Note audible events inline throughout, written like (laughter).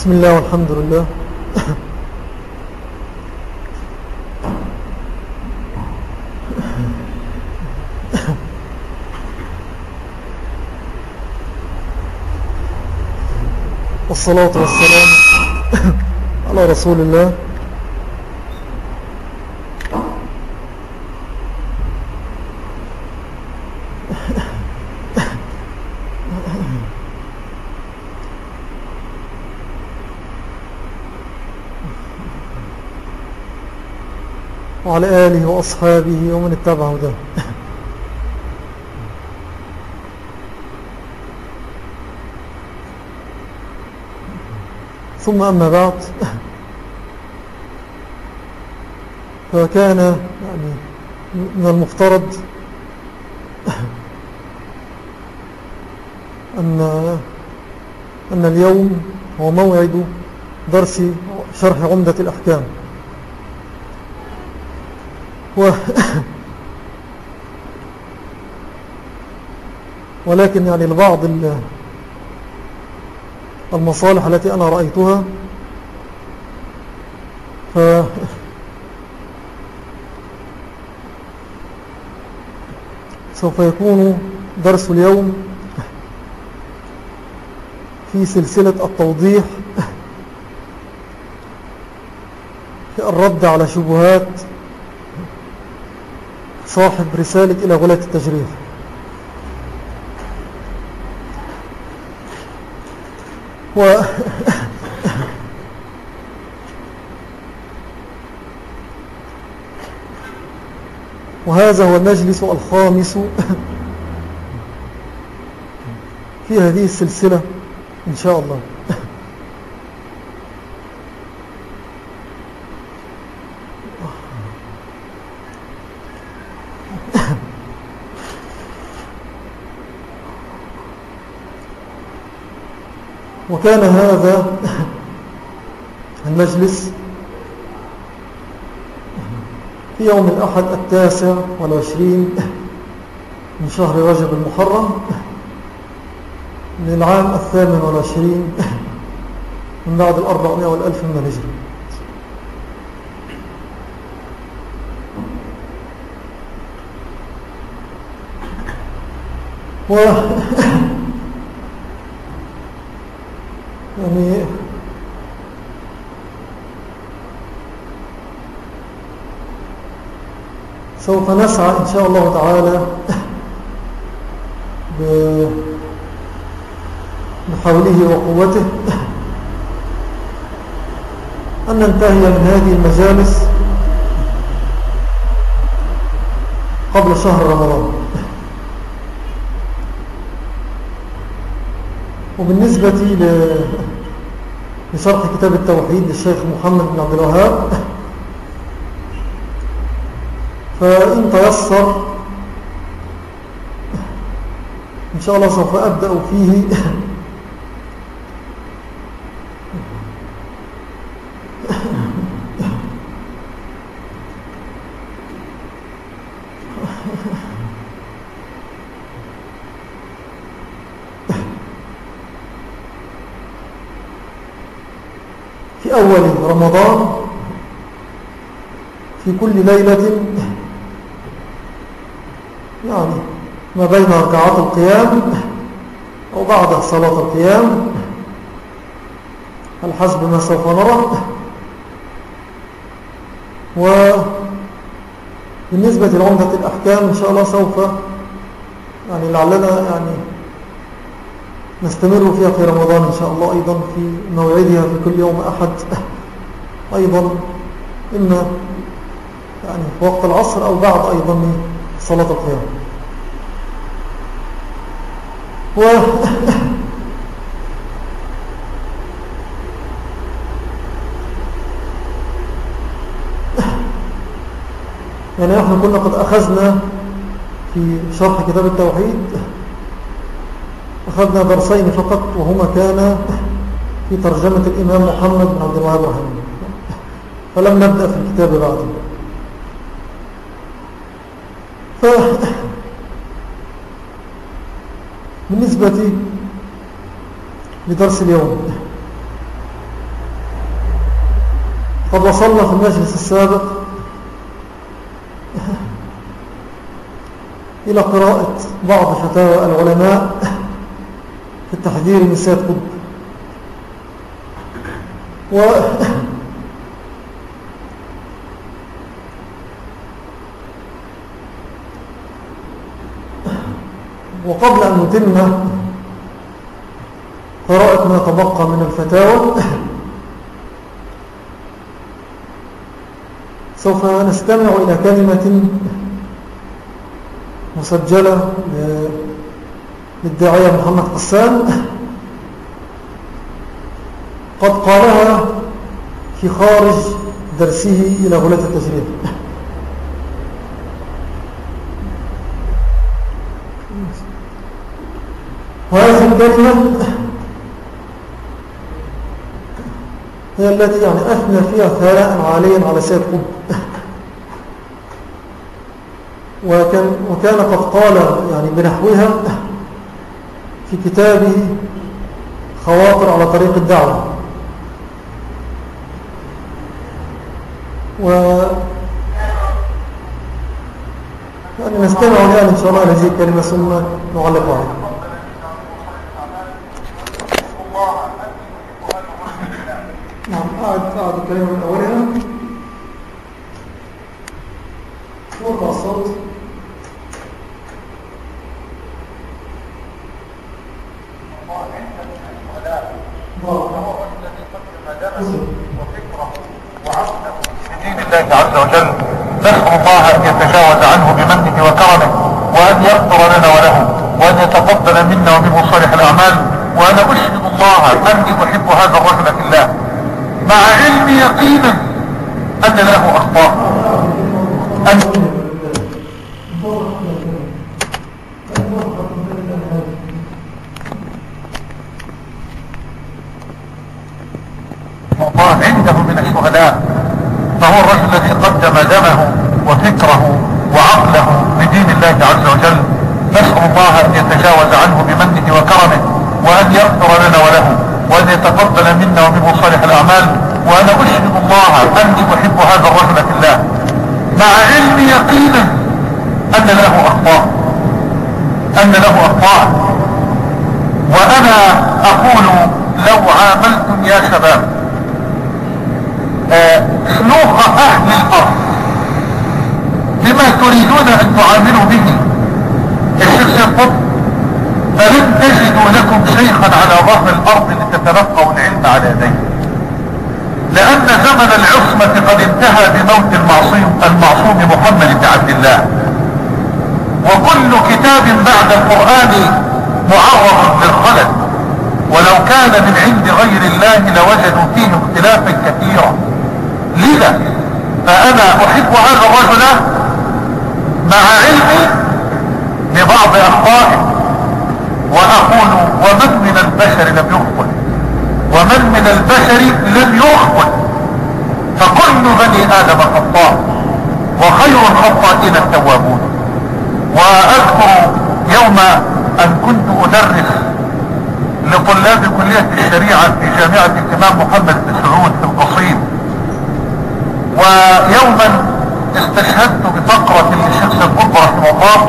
بسم الله والحمد لله. والصلاة والسلام على رسول الله وعلى آله وأصحابه ومن اتبعه ده. (laughs) ثم أما بعد. (laughs) فكان يعني من المفترض (laughs) أن, أن اليوم هو موعد درس شرح عمدة الأحكام. و ولكن يعني البعض المصالح التي أنا رأيتها ف سوف يكون درس اليوم في سلسلة التوضيح في الرد على شبهات صاحب رسالة إلى غلاة التجريح و (laughs) وهذا هو المجلس الخامس (laughs) في هذه السلسلة إن شاء الله. وكان هذا المجلس في يوم الأحد التاسع والعشرين من شهر رجب المحرم من العام الثامن والعشرين من بعد الأربعمائة والألف من الهجرة و يعني سوف نسعى إن شاء الله تعالى بحوله وقوته أن ننتهي من هذه المجالس قبل شهر رمضان. وبالنسبة لشرح كتاب التوحيد للشيخ محمد بن عبد الوهاب فإن تيسر إن شاء الله سوف أبدأ فيه. في أول رمضان في كل ليلة يعني ما بين ركعات القيام أو بعد صلاة القيام. الحسب ما سوف نرى. وبالنسبة لعمدة الأحكام إن شاء الله سوف يعني لعلنا يعني نستمر فيها في رمضان إن شاء الله أيضا في موعدها في كل يوم أحد. أيضا إما يعني في وقت العصر أو بعد أيضا من صلاة القيام. و (laughs) يعني إحنا كنا قد أخذنا في شرح كتاب التوحيد أخذنا درسين فقط وهما كان في ترجمة الإمام محمد بن عبد الوهاب رحمه فلم نبدأ في الكتاب بعده ف بالنسبة لدرس اليوم. قد وصلنا في المجلس السابق إلى قراءة بعض فتاوى العلماء في التحذير من سيد قطب. و وقبل أن نتم قراءة ما تبقى من الفتاوى. سوف نستمع إلى كلمة مسجلة للداعية محمد قسام. قد قالها في خارج درسه إلى غلاة التجريب. وهذه الكلمة هي التي يعني أثنى فيها ثناء عاليا على سيد قطب. وكان, وكان قد قال يعني بنحوها في كتابه خواطر على طريق الدعوة. و يعني نستمع الآن إن شاء الله هذه الكلمة ثم نعلق عليها problema, الإمام محمد بن سعود في القصيم ويوما استشهدت بفقرة للشيخ سيد رحمه الله.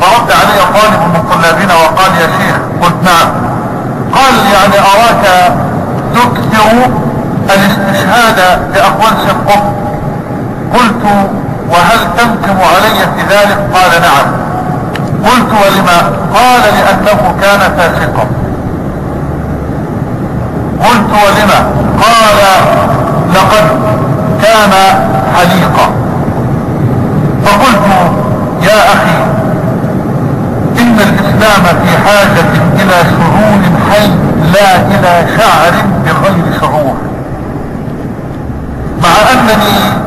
فرد علي طالب من طلابنا وقال يا شيخ قلت نعم. قال يعني أراك تكثر الاستشهاد باقوال سيد قلت وهل تنكم علي في ذلك؟ قال نعم. قلت ولما؟ قال لأنه كان فاسقا. قلت ولما قال لقد كان حليقا. فقلت يا أخي إن الإسلام في حاجة إلى سرور حي لا إلى شعر بغير شعور. مع أنني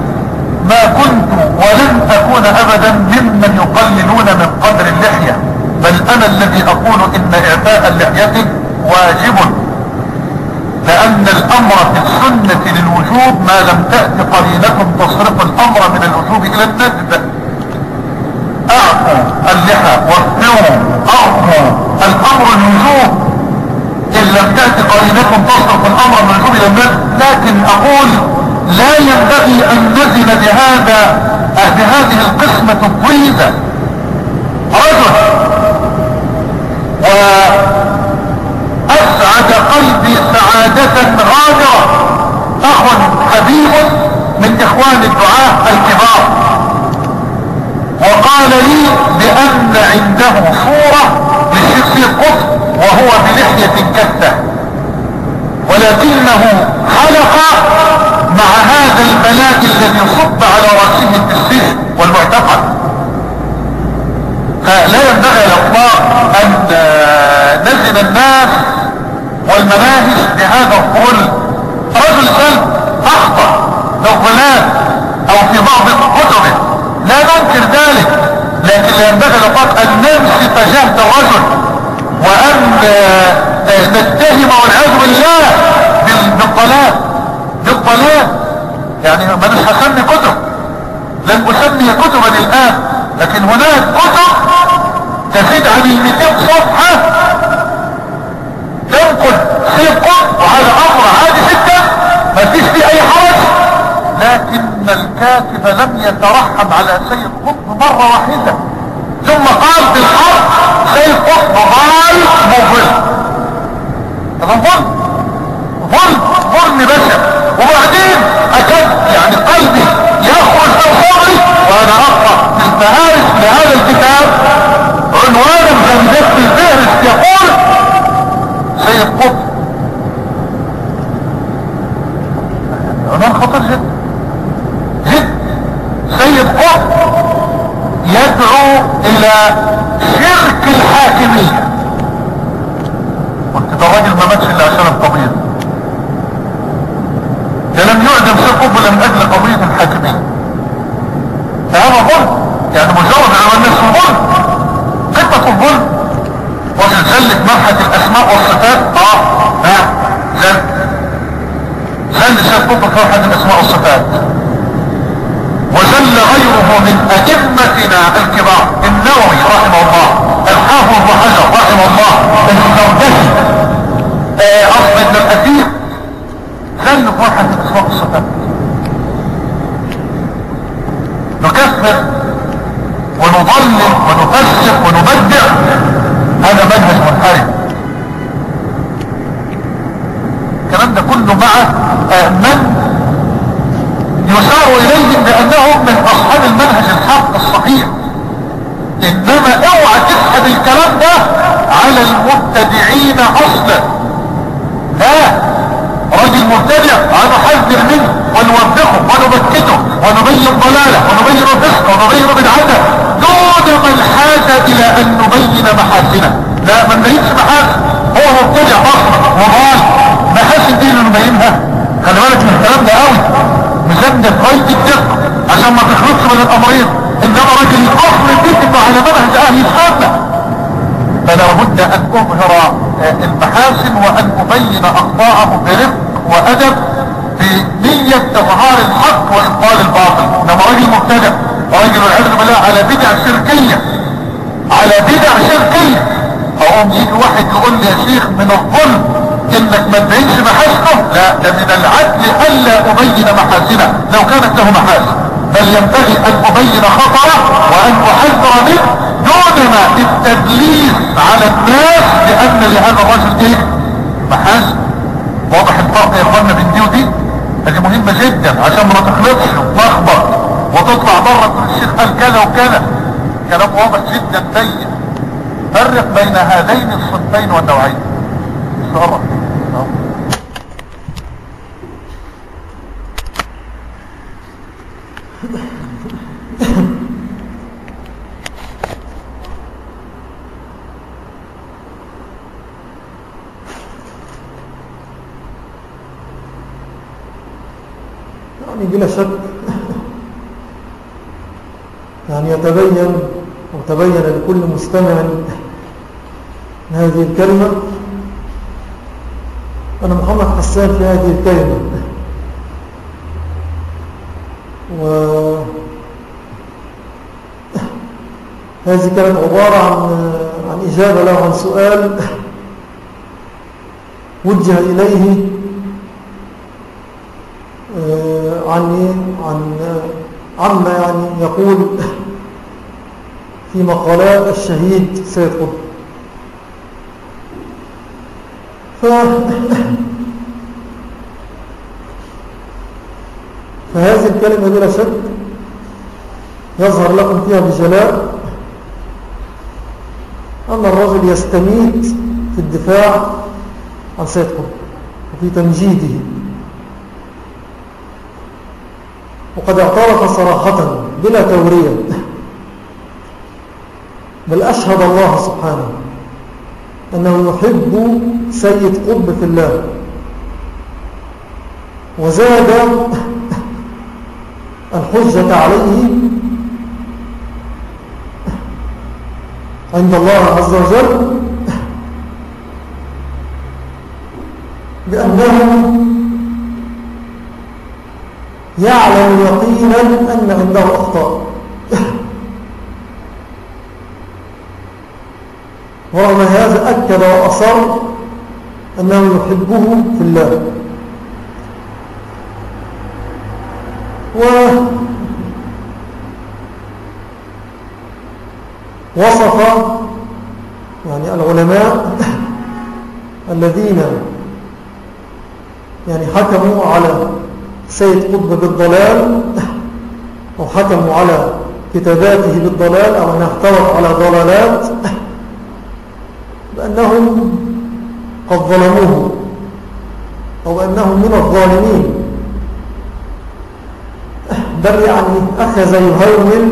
ما كنت ولن أكون ابدا ممن يقللون من قدر اللحية بل أنا الذي أقول إن اعفاء اللحية واجب. لأن الأمر في السنة للوجوب ما لم تأت قرينة تصرف الأمر من الوجوب إلى الندب اعفوا اللحى وفروا ارفوا الأمر الوجوب إن لم تأت قرينة تصرف الأمر من الوجوب إلى الندب لكن أقول لا ينبغي أن نزل بهذا بهذه القسمة الطيبة. رجل سعادة غامرة أخ حبيب من إخوان الدعاة الكبار. وقال لي بأن عنده صورة للشيخ قطب وهو بلحية كثة ولكنه حلق مع هذا البلاء الذي صب على رأسه التسليم والمعتقد. فلا ينبغي الاطلاق أن نزل الناس والمناهج بهذا الظل رجل سلم أخطأ بالظلال أو في بعض كتبه لا ننكر ذلك لكن لا ينبغي الاطلاق أن نمسك جهد الرجل وأن نتهم والعياذ بالله بالضلال. بالضلال. يعني ما مش هسمي كتب لن أسمي كتبا الآن لكن هناك كتب تزيد عن ال 200 صفحة تنقل سيبقى وهذا أمر عادي جدا ما فيش فيه أي حرج. لكن الكاتب لم يترحم على سيد قطب مرة واحدة ثم قال في الحرب سيد قطب غال مظل هذا ظلم ظلم ظلم بشر وبعدين اكد يعني قلبي يخرج من صدري وأنا أقرأ في الفهارس لهذا الكتاب. عنوانا بمجد الفهرس يقول قطب عنوان خطر جدا جد سيد قطب يدعو إلى شرك الحاكميه قلت ده الراجل ما ماتش الا عشان القضية ده لم يعدم سيد قطب الا من أجل قضيه الحاكميه فهذا ظلم يعني مجرد على الناس ظلم قمه الظلم وسلسله والصفات آه ها زل زل سيد قطب في مرحله الاسماء والصفات وزل غيره من ائمتنا الكبار النووي رحمه الله الحافظ ابن حجر رحمه الله الفردوسي اصل ابن الاثير زل في مرحله الاسماء والصفات نكفر ونضلل ونفسق ونبدع. هذا منهج منحرف الكلام ده كله مع من يشار اليهم بانهم من أصحاب المنهج الحق الصحيح. إنما اوعى تسحب الكلام ده على المبتدعين أصلا. لا رجل مبتدع نحذر منه ونوبخه ونبكته ونبين ضلاله ونبين فسقه ونبين بدعته دون من حاجة إلى أن نبين محاسنه. لا ما نبينش محاسن هو مبتدع أصلا وضال محاسن دي اللي نبينها خلي بالك من الكلام ده قوي مزمن غايه الدقه عشان ما تخلصش من الأمرين. إنما راجل الاصل انه على منهج أهل السنة. فلا بد أن أظهر المحاسن وأن أبين اخطاءه برفق وأدب بنية إظهار الحق وإبطال الباطل. إنما راجل مبتدع راجل والعياذ بالله على بدع شركية. على بدع شركية. أقوم يجي واحد يقول لي يا شيخ من الظلم. إنك ما تبينش محاسنه لا ده من العدل الا أبين محاسنه لو كانت له محاسن. بل ينبغي أن أبين خطره وأن أحذر منه دونما التدليس على الناس لأن لهذا الرجل إيه؟ محاسن. واضح الفرق يا اخوانا بين دي ودي؟ هذه مهمة جدا عشان ما تخلطش وتلخبط وتطلع بره تقول الشيخ قال كذا وكذا. كلام واضح جدا بين فرق بين هذين الصنفين والنوعين. صرف يعني بلا شك. يعني يتبين وتبين لكل مستمع هذه الكلمة أنا محمد حسان في هذه الكلمة. و هذه كانت عبارة عن, عن إجابة له عن سؤال وجه إليه يعني عما يعني يقول في مقالات الشهيد سيد قطب ف... فهذه الكلمة بلا شك يظهر لكم فيها بجلاء أن الرجل يستميت في الدفاع عن سيد قطب وفي تمجيده. وقد اعترف صراحة بلا تورية بل أشهد الله سبحانه أنه يحب سيد قطب في الله. وزاد الحجة عليه عند الله عز وجل بأنه يعلم يقينا أن عنده أخطاء. ورغم هذا أكد وأصر أنه يحبه في الله. و وصف يعني العلماء الذين يعني حكموا على سيد قطب بالضلال أو حكموا على كتاباته بالضلال أو أنها احتوت على ضلالات بأنهم قد ظلموه أو أنهم من الظالمين. بل يعني أخذ يهرمل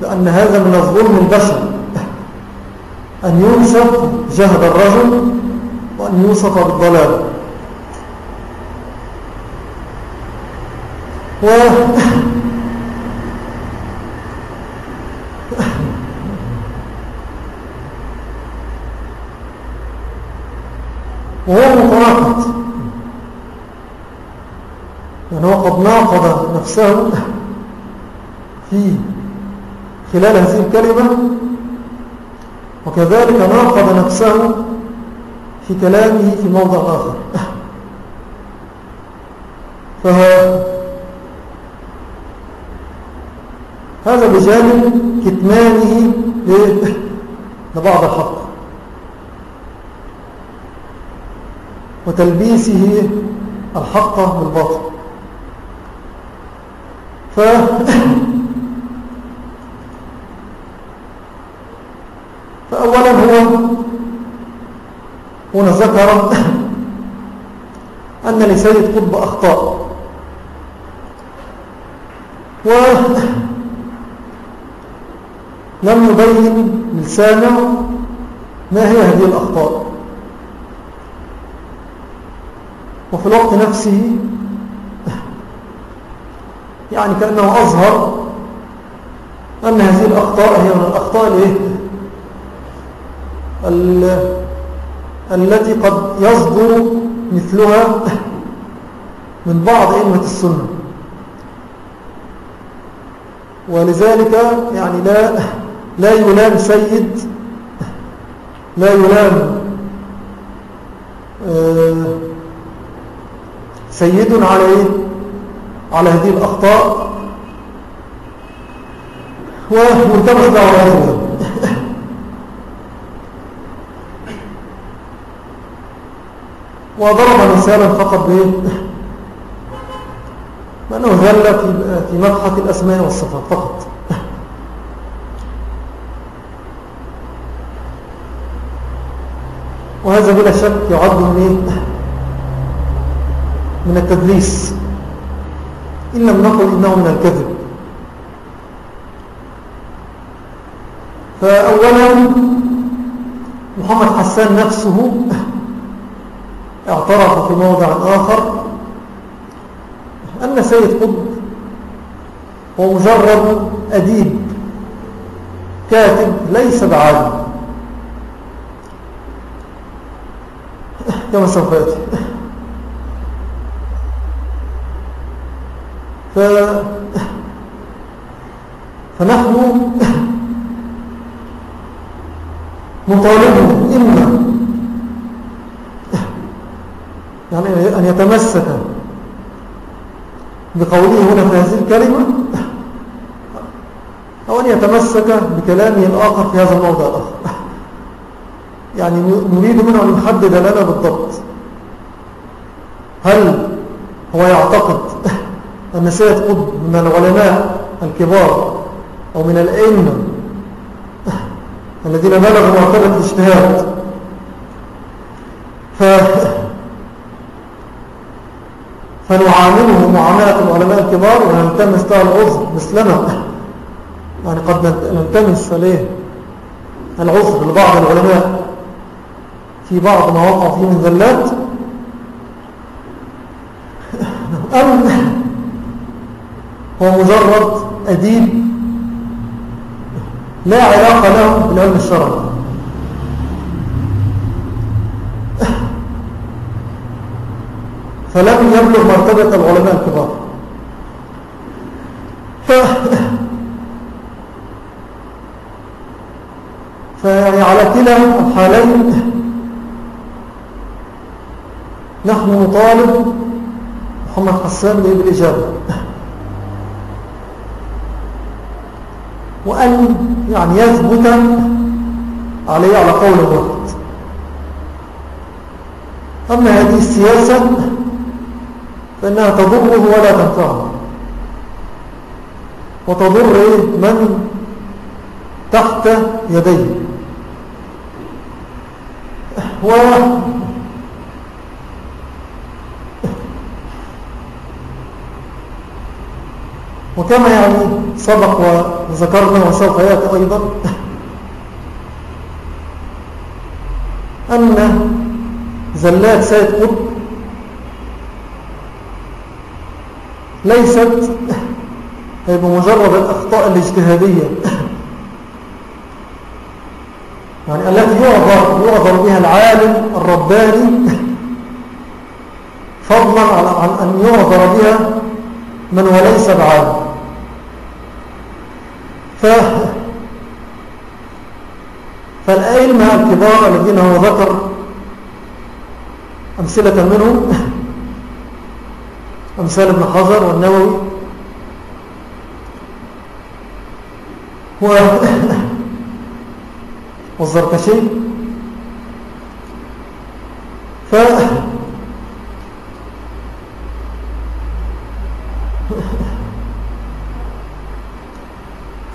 بأن هذا من الظلم البشر أن ينسب جهد الرجل وأن يوصف بالضلال. و وهو متناقض يعني هو قد ناقض نفسه في خلال هذه الكلمة وكذلك ناقض نفسه في كلامه في موضع آخر. فهذا هذا بجانب كتمانه لبعض الحق وتلبيسه الحق بالباطل. ف (laughs) فأولا هو هنا ذكر أن لسيد قطب أخطاء و لم يبين للسامع ما هي هذه الأخطاء وفي الوقت نفسه يعني كأنه أظهر أن هذه الأخطاء هي من الأخطاء الإيه؟ التي قد يصدر مثلها من بعض أئمة السنة ولذلك يعني لا لا يلام سيد لا يلام آه، سيد على على هذه الأخطاء. ومنتبه دعوة وضرب مثالا فقط به بأنه ذل في مدحة الأسماء والصفات فقط. وهذا بلا شك يعد من من التدليس. إن لم نقل إنه من الكذب. فأولا محمد حسان نفسه اعترف في موضع آخر أن سيد قطب هو مجرد أديب كاتب ليس بعالم. كما سوف يأتي ف... فنحن نطالبه إما يعني أن يتمسك بقوله هنا في هذه الكلمة أو أن يتمسك بكلامه الآخر في هذا الموضع الآخر. يعني نريد منه أن يحدد لنا بالضبط. هل هو يعتقد (laughs) أن سيد قطب من العلماء الكبار أو من الأئمة (laughs) الذين بلغوا مرتبة الاجتهاد؟ ف... (laughs) فنعامله معاملة العلماء الكبار ونلتمس له العذر مثلنا؟ يعني قد نلتمس عليه العذر لبعض العلماء. في بعض ما وقع فيه من ذلات أم هو مجرد أديب لا علاقة له بالعلم الشرعي. فلم يبلغ مرتبة العلماء الكبار. ف... فيعني على كلا الحالين نحن نطالب محمد حسان بالإجابة. وأن يعني يثبت عليه على قول واحد أما هذه السياسة فإنها تضره ولا تنفعه. وتضر من تحت يديه. و وكما يعني سبق وذكرنا وسوف يأتي أيضا أن زلات سيد قطب ليست بمجرد الأخطاء الاجتهادية يعني التي يعذر, بها العالم الرباني فضلا عن أن يعذر بها من وليس بعالم. ف فالأئمة الكبار الذين هو ذكر أمثلة منهم. (laughs) أمثال ابن حجر والنووي. و (laughs) والزركشي.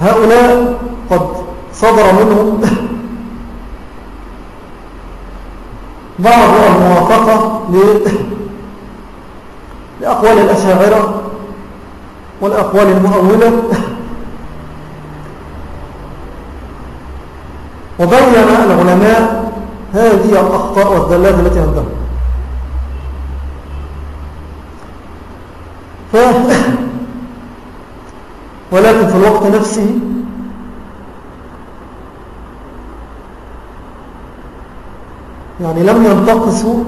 هؤلاء قد صدر منهم بعض الموافقة لأقوال الأشاعرة والأقوال المؤولة. وبين العلماء هذه الأخطاء والذلات التي عندهم ف... ولكن في الوقت نفسه يعني لم ينتقصوا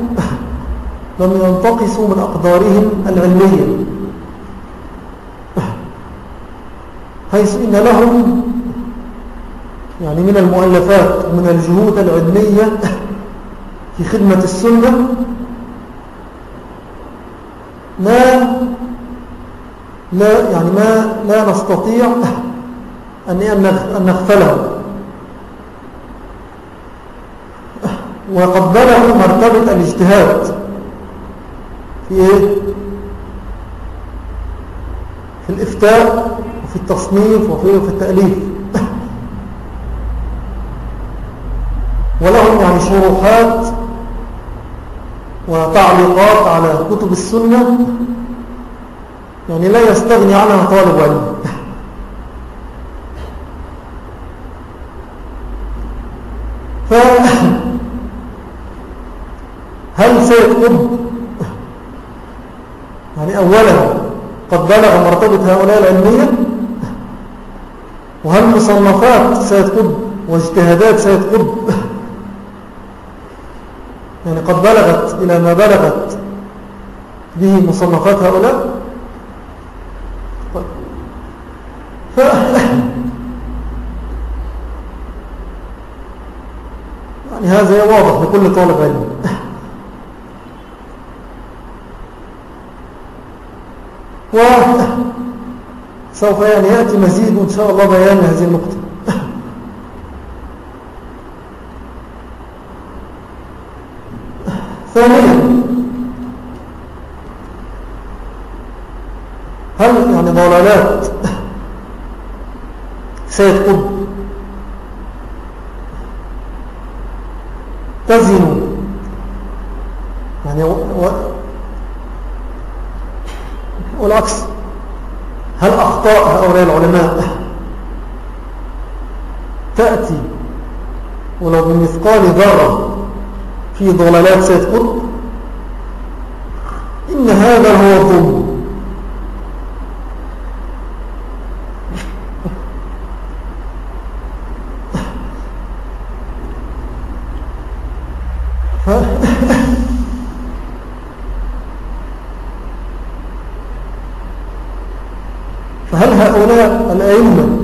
(laughs) لم ينتقصوا من أقدارهم العلمية. (laughs) حيث إن لهم يعني من المؤلفات ومن الجهود العلمية (laughs) في خدمة السنة ما لا يعني ما لا نستطيع أن نغفله. وقد بلغوا مرتبة الاجتهاد في إيه؟ في الإفتاء وفي التصنيف وفي في التأليف. ولهم يعني شروحات وتعليقات على كتب السنة يعني لا يستغني عنها طالب علم. هل سيد يعني أولا قد بلغ مرتبة هؤلاء العلمية؟ وهل مصنفات سيد واجتهادات سيد يعني قد بلغت إلى ما بلغت به مصنفات هؤلاء طيب. ف... يعني لكل طالب علم سوف يعني يأتي مزيد إن شاء الله بيان هذه النقطة. ثانيا هل يعني ضلالات سيد قطب تزن. يعني و... والعكس. هل أخطاء هؤلاء العلماء تأتي ولو بمثقال ذرة في ضلالات سيد قطب إن هذا هو الظلم فهل هؤلاء الأئمة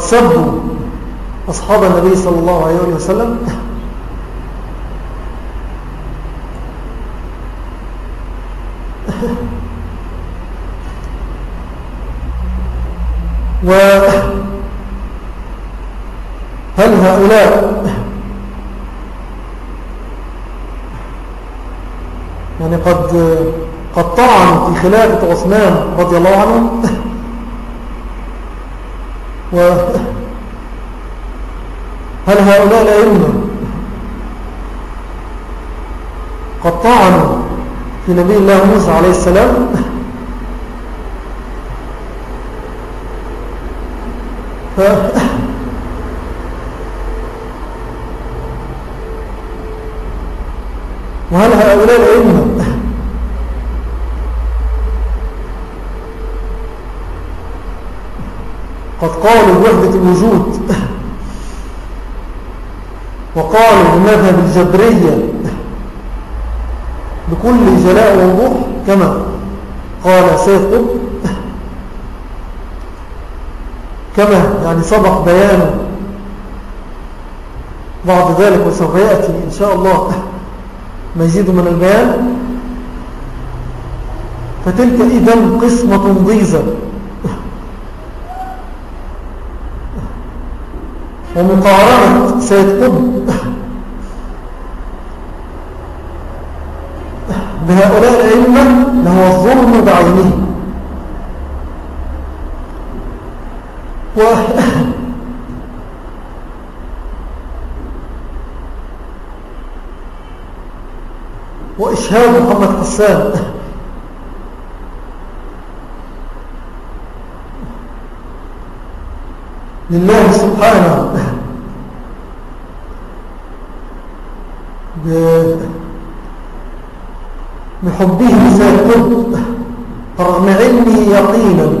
قد سبوا أصحاب النبي صلى الله عليه وسلم. وهل هؤلاء يعني قد قد طعن في خلافة عثمان رضي الله عنه؟ هل هؤلاء الأئمة قد طعنوا في نبي الله موسى عليه السلام. ف... (laughs) وهل هؤلاء الأئمة قد قالوا بوحدة الوجود. (laughs) وقالوا بمذهب الجبرية بكل جلاء ووضوح كما قال قطب كما يعني سبق بيان بعض ذلك وسوف يأتي إن شاء الله مزيد من البيان. فتلك إذن قسمة ضيزة ومقارنة سيد قطب بهؤلاء الأئمة لهو الظلم بعينه. و وإشهاد محمد حسان. لله سبحانه بحبه سيكون رغم علمه يقينا.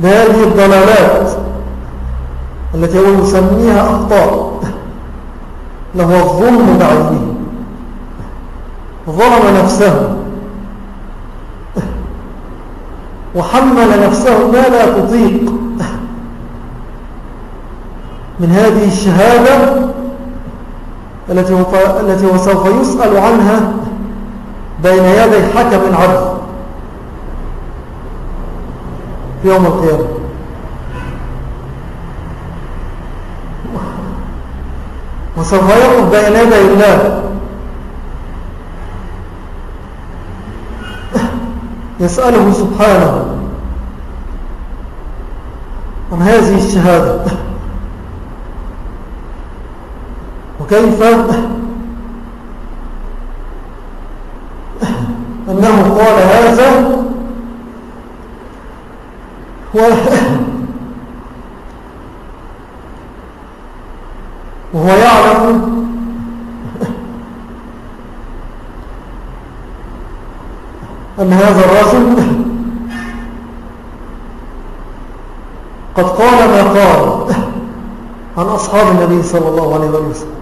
بهذه الضلالات التي هو يسميها أخطاء له الظلم بعينه. ظلم نفسه. وحمل نفسه ما لا تطيق. من هذه الشهادة التي التي هو سوف يسأل عنها بين يدي حكم عدل في يوم القيامة. وسوف يقف بين يدي الله. يسأله سبحانه عن هذه الشهادة. وكيف أنه قال هذا وهو يعلم أن هذا الرجل قد قال ما قال عن أصحاب النبي صلى الله عليه وسلم.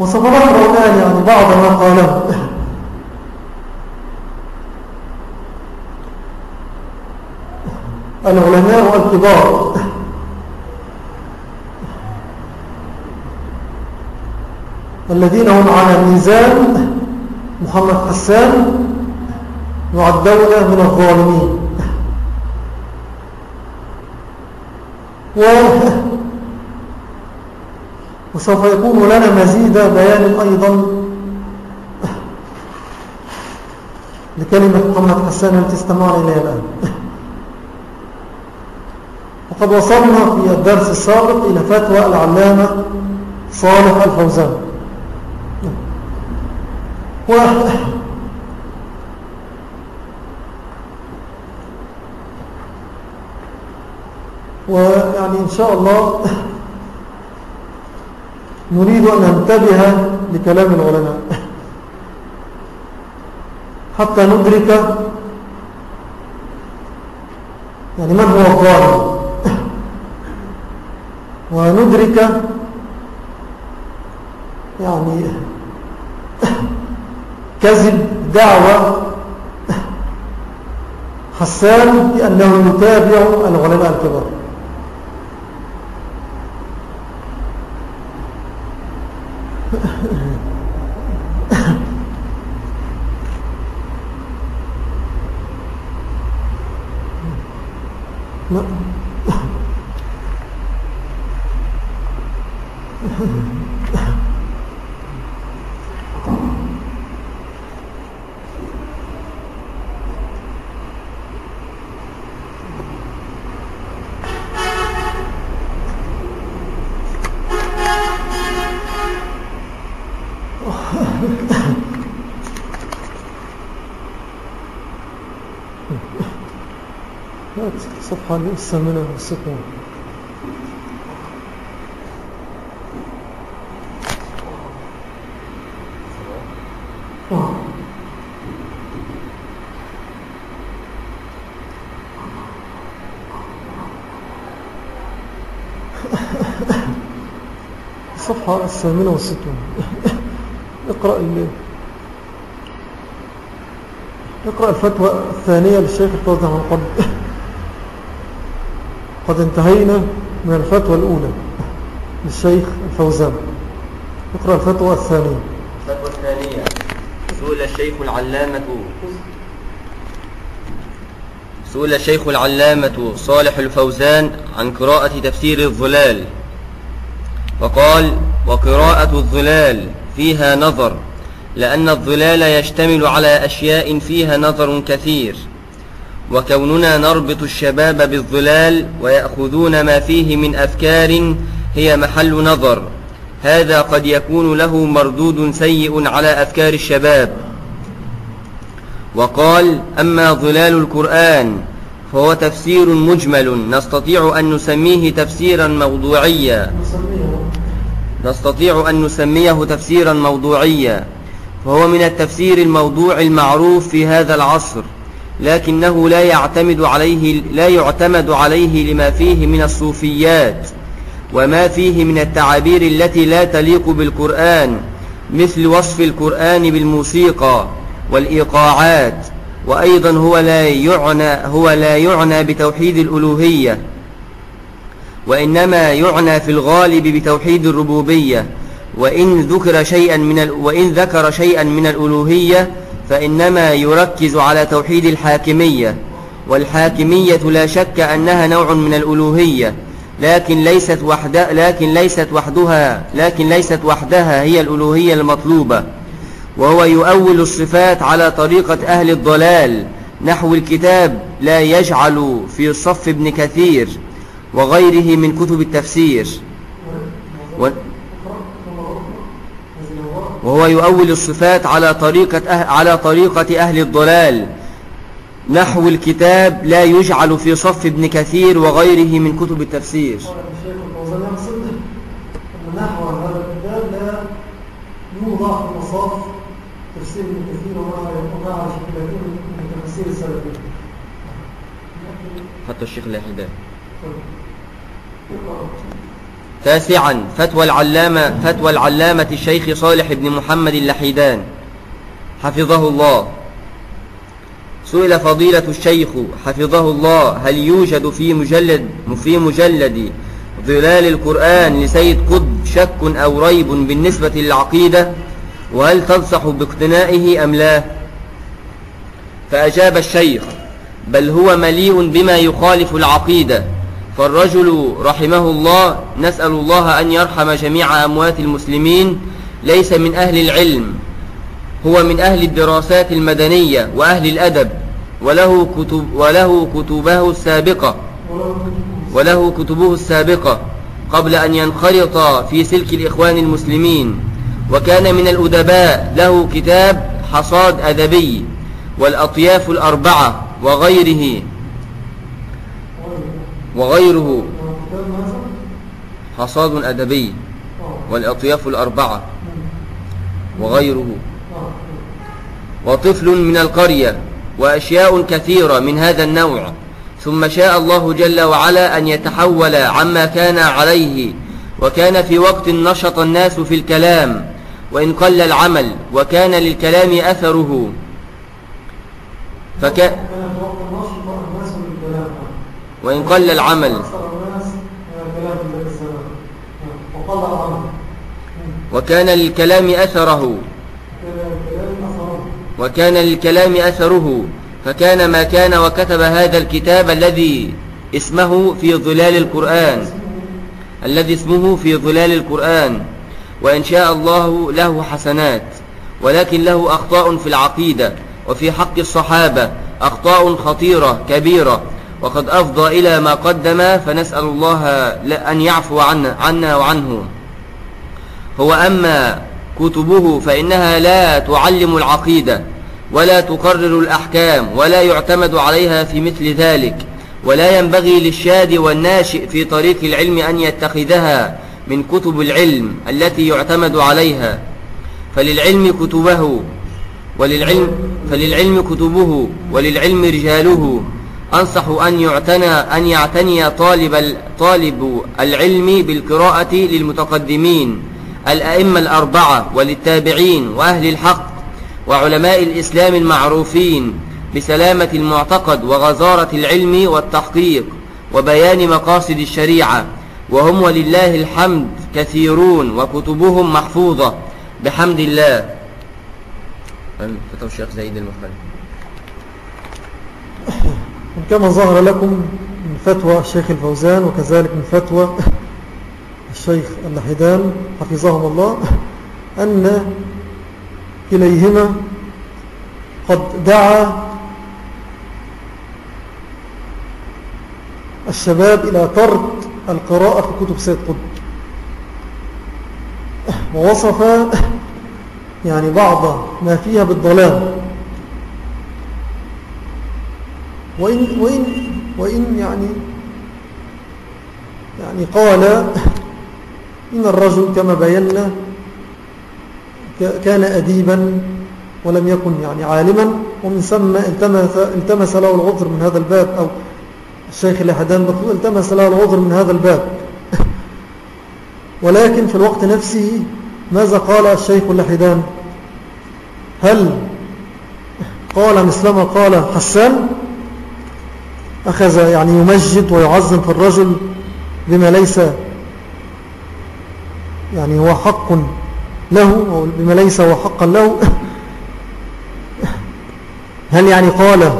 وسوف (laughs) نقرأ الآن يعني بعض ما قاله الكبار الذين هم على ميزان محمد حسان يعدون من الظالمين. و وسوف يكون لنا مزيد بيان أيضا لكلمة محمد حسان التي استمعنا إليها الآن. وقد وصلنا في الدرس السابق إلى فتوى العلامة صالح الفوزان. و ويعني إن شاء الله نريد أن ننتبه لكلام العلماء. حتى ندرك يعني من هو الظالم. وندرك يعني كذب دعوة حسان بأنه يتابع العلماء الكبار صفحة الثامنة والستون الصفحة الثامنة والستون. اقرأ الليل. اقرأ الفتوى الثانية للشيخ الفوزي عن قبل. قد انتهينا من الفتوى الأولى للشيخ الفوزان. اقرأ الفتوى الثانية. الفتوى الثانية. سئل الشيخ العلامة سئل الشيخ العلامة صالح الفوزان عن قراءة تفسير الظلال. وقال وقراءة الظلال فيها نظر لأن الظلال يشتمل على أشياء فيها نظر كثير. وكوننا نربط الشباب بالظلال ويأخذون ما فيه من أفكار هي محل نظر. هذا قد يكون له مردود سيء على أفكار الشباب. وقال أما ظلال القرآن فهو تفسير مجمل نستطيع أن نسميه تفسيرا موضوعيا. نستطيع أن نسميه تفسيرا موضوعيا. فهو من التفسير الموضوع المعروف في هذا العصر. لكنه لا يعتمد عليه لا يعتمد عليه لما فيه من الصوفيات وما فيه من التعابير التي لا تليق بالقرآن مثل وصف القرآن بالموسيقى والإيقاعات وأيضا هو لا يعنى هو لا يعنى بتوحيد الألوهية وإنما يعنى في الغالب بتوحيد الربوبية وإن ذكر شيئا من وإن ذكر شيئا من الألوهية فإنما يركز على توحيد الحاكمية والحاكمية لا شك أنها نوع من الألوهية لكن ليست وحدها لكن ليست وحدها لكن ليست وحدها هي الألوهية المطلوبة. وهو يؤول الصفات على طريقة أهل الضلال نحو الكتاب لا يجعل في صف ابن كثير وغيره من كتب التفسير. وهو يؤول الصفات على طريقة أه على طريقة أهل الضلال. نحو الكتاب لا يجعل في صف ابن كثير وغيره من كتب التفسير. نحو هذا الكتاب لا يوضع في مصاف تفسير ابن كثير ومع شكلته من تفسير السلفي. حتى الشيخ لا تاسعا فتوى العلامة, فتوى العلامة الشيخ صالح بن محمد اللحيدان حفظه الله. سئل فضيلة الشيخ حفظه الله هل يوجد في مجلد في مجلد ظلال القرآن لسيد قطب شك أو ريب بالنسبة للعقيدة؟ وهل تنصح باقتنائه أم لا؟ فأجاب الشيخ بل هو مليء بما يخالف العقيدة. فالرجل رحمه الله نسأل الله أن يرحم جميع أموات المسلمين ليس من أهل العلم هو من أهل الدراسات المدنية وأهل الأدب وله, كتب وله كتبه السابقة وله كتبه السابقة قبل أن ينخرط في سلك الإخوان المسلمين وكان من الأدباء له كتاب حصاد أدبي والأطياف الأربعة وغيره. وغيره حصاد أدبي والأطياف الأربعة وغيره وطفل من القرية وأشياء كثيرة من هذا النوع ثم شاء الله جل وعلا أن يتحول عما كان عليه وكان في وقت نشط الناس في الكلام وإن قل العمل وكان للكلام أثره فكان وإن قل العمل. وكان للكلام أثره. وكان للكلام أثره. فكان ما كان وكتب هذا الكتاب الذي اسمه في ظلال القرآن. الذي اسمه في ظلال القرآن. وإن شاء الله له حسنات. ولكن له أخطاء في العقيدة. وفي حق الصحابة. أخطاء خطيرة كبيرة. وقد أفضى إلى ما قدم فنسأل الله أن يعفو عنا, عنا وعنه. هو أما كتبه فإنها لا تعلم العقيدة ولا تقرر الأحكام ولا يعتمد عليها في مثل ذلك ولا ينبغي للشاد والناشئ في طريق العلم أن يتخذها من كتب العلم التي يعتمد عليها. فللعلم كتبه وللعلم فللعلم كتبه وللعلم رجاله. أنصح أن يعتنى أن يعتني طالب طالب العلم بالقراءة للمتقدمين الأئمة الأربعة وللتابعين وأهل الحق وعلماء الإسلام المعروفين بسلامة المعتقد وغزارة العلم والتحقيق وبيان مقاصد الشريعة. وهم ولله الحمد كثيرون وكتبهم محفوظة. بحمد الله. فتو الشيخ زيد المخالف كما ظهر لكم من فتوى الشيخ الفوزان وكذلك من فتوى الشيخ اللحدان حفظهم الله أن كليهما قد دعا الشباب إلى ترك القراءة في كتب سيد قطب. ووصف يعني بعض ما فيها بالضلال. وإن, وإن, وإن يعني يعني قال إن الرجل كما بينا كان أديبا ولم يكن يعني عالما ومن ثم التمس, التمس له العذر من هذا الباب أو الشيخ الحدان بطول التمس له العذر من هذا الباب. (laughs) ولكن في الوقت نفسه ماذا قال الشيخ اللحدان هل قال مثلما قال حسان؟ أخذ يعني يمجد ويعظم في الرجل بما ليس يعني هو حق له أو بما ليس هو حقا له. هل يعني قال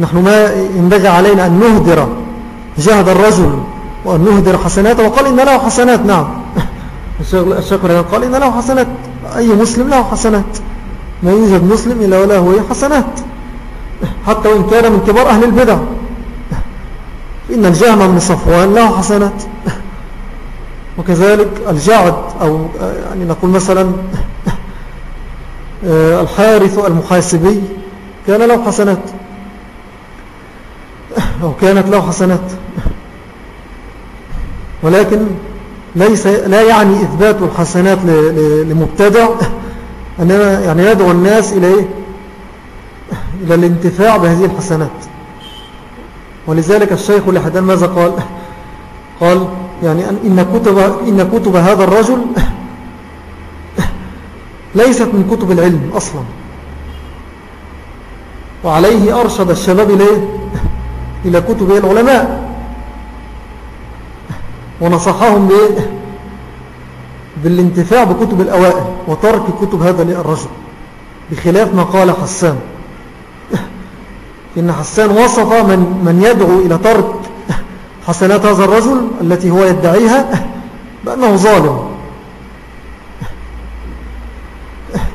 نحن ما ينبغي علينا أن نهدر جهد الرجل وأن نهدر حسناته؟ وقال إن له حسنات نعم. الشيخ قال إن له حسنات. أي مسلم له حسنات؟ ما يوجد مسلم إلا وله حسنات. حتى وإن كان من كبار أهل البدع. إن الجهم من صفوان له حسنات. وكذلك الجعد أو يعني نقول مثلا الحارث المحاسبي كان له حسنات. أو كانت له حسنات. ولكن ليس لا يعني إثبات الحسنات لمبتدع أننا يعني يدعو الناس إلى؟ إلى الانتفاع بهذه الحسنات. ولذلك الشيخ لحدان ماذا قال؟ قال يعني إن كتب, إن كتب هذا الرجل ليست من كتب العلم أصلا. وعليه أرشد الشباب إليه إلى كتب العلماء. ونصحهم بإيه بالانتفاع بكتب الأوائل وترك كتب هذا الرجل بخلاف ما قال حسان. إن حسان وصف من, من يدعو إلى ترك حسنات هذا الرجل التي هو يدعيها بأنه ظالم.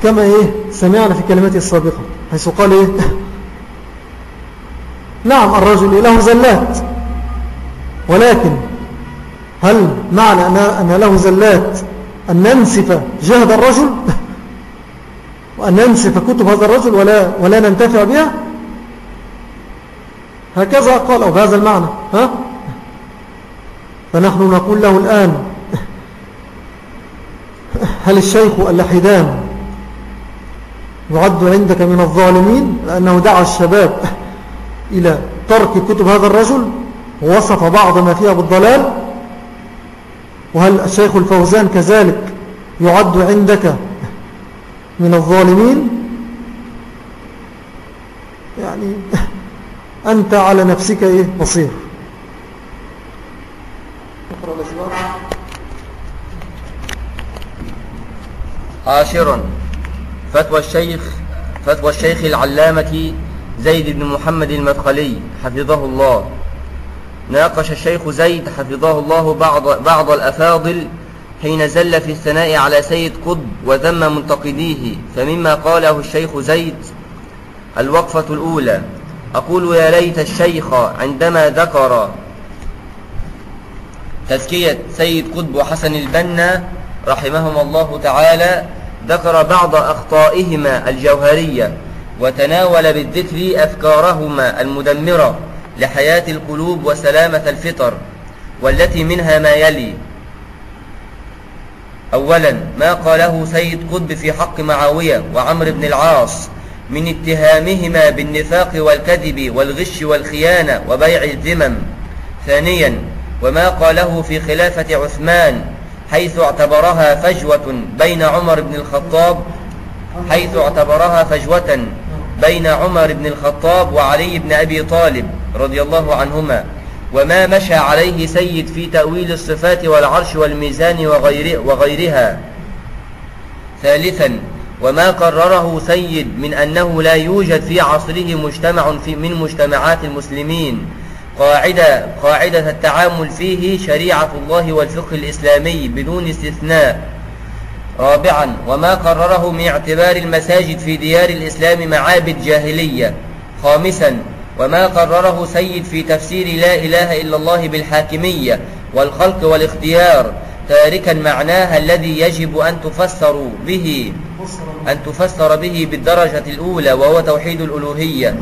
كما إيه؟ سمعنا في كلماته السابقة حيث قال إيه؟ نعم الرجل له زلات ولكن هل معنى أن له زلات أن ننسف جهد الرجل؟ وأن ننسف كتب هذا الرجل ولا, ولا ننتفع بها؟ هكذا قال أو بهذا المعنى ها؟ فنحن نقول له الآن هل الشيخ اللحدان يعد عندك من الظالمين لأنه دعا الشباب إلى ترك كتب هذا الرجل ووصف بعض ما فيها بالضلال وهل الشيخ الفوزان كذلك يعد عندك من الظالمين يعني أنت على نفسك إيه؟ بصير. عاشرا فتوى الشيخ فتوى الشيخ العلامة زيد بن محمد المدخلي حفظه الله. ناقش الشيخ زيد حفظه الله بعض, بعض الأفاضل حين زل في الثناء على سيد قطب وذم منتقديه فمما قاله الشيخ زيد الوقفة الأولى. أقول يا ليت الشيخ عندما ذكر تزكية سيد قطب وحسن البنا رحمهما الله تعالى ذكر بعض أخطائهما الجوهرية وتناول بالذكر أفكارهما المدمرة لحياة القلوب وسلامة الفطر والتي منها ما يلي. أولا ما قاله سيد قطب في حق معاوية وعمر بن العاص من اتهامهما بالنفاق والكذب والغش والخيانة وبيع الذمم. ثانيا وما قاله في خلافة عثمان حيث اعتبرها فجوة بين عمر بن الخطاب حيث اعتبرها فجوة بين عمر بن الخطاب وعلي بن أبي طالب رضي الله عنهما. وما مشى عليه سيد في تأويل الصفات والعرش والميزان وغير وغيرها. ثالثا وما قرره سيد من أنه لا يوجد في عصره مجتمع في من مجتمعات المسلمين. قاعدة, قاعدة التعامل فيه شريعة الله والفقه الإسلامي بدون استثناء. رابعا وما قرره من اعتبار المساجد في ديار الإسلام معابد جاهلية. خامسا وما قرره سيد في تفسير لا إله إلا الله بالحاكمية والخلق والاختيار تاركا معناها الذي يجب أن تفسر به. أن تفسر به بالدرجة الأولى وهو توحيد الألوهية.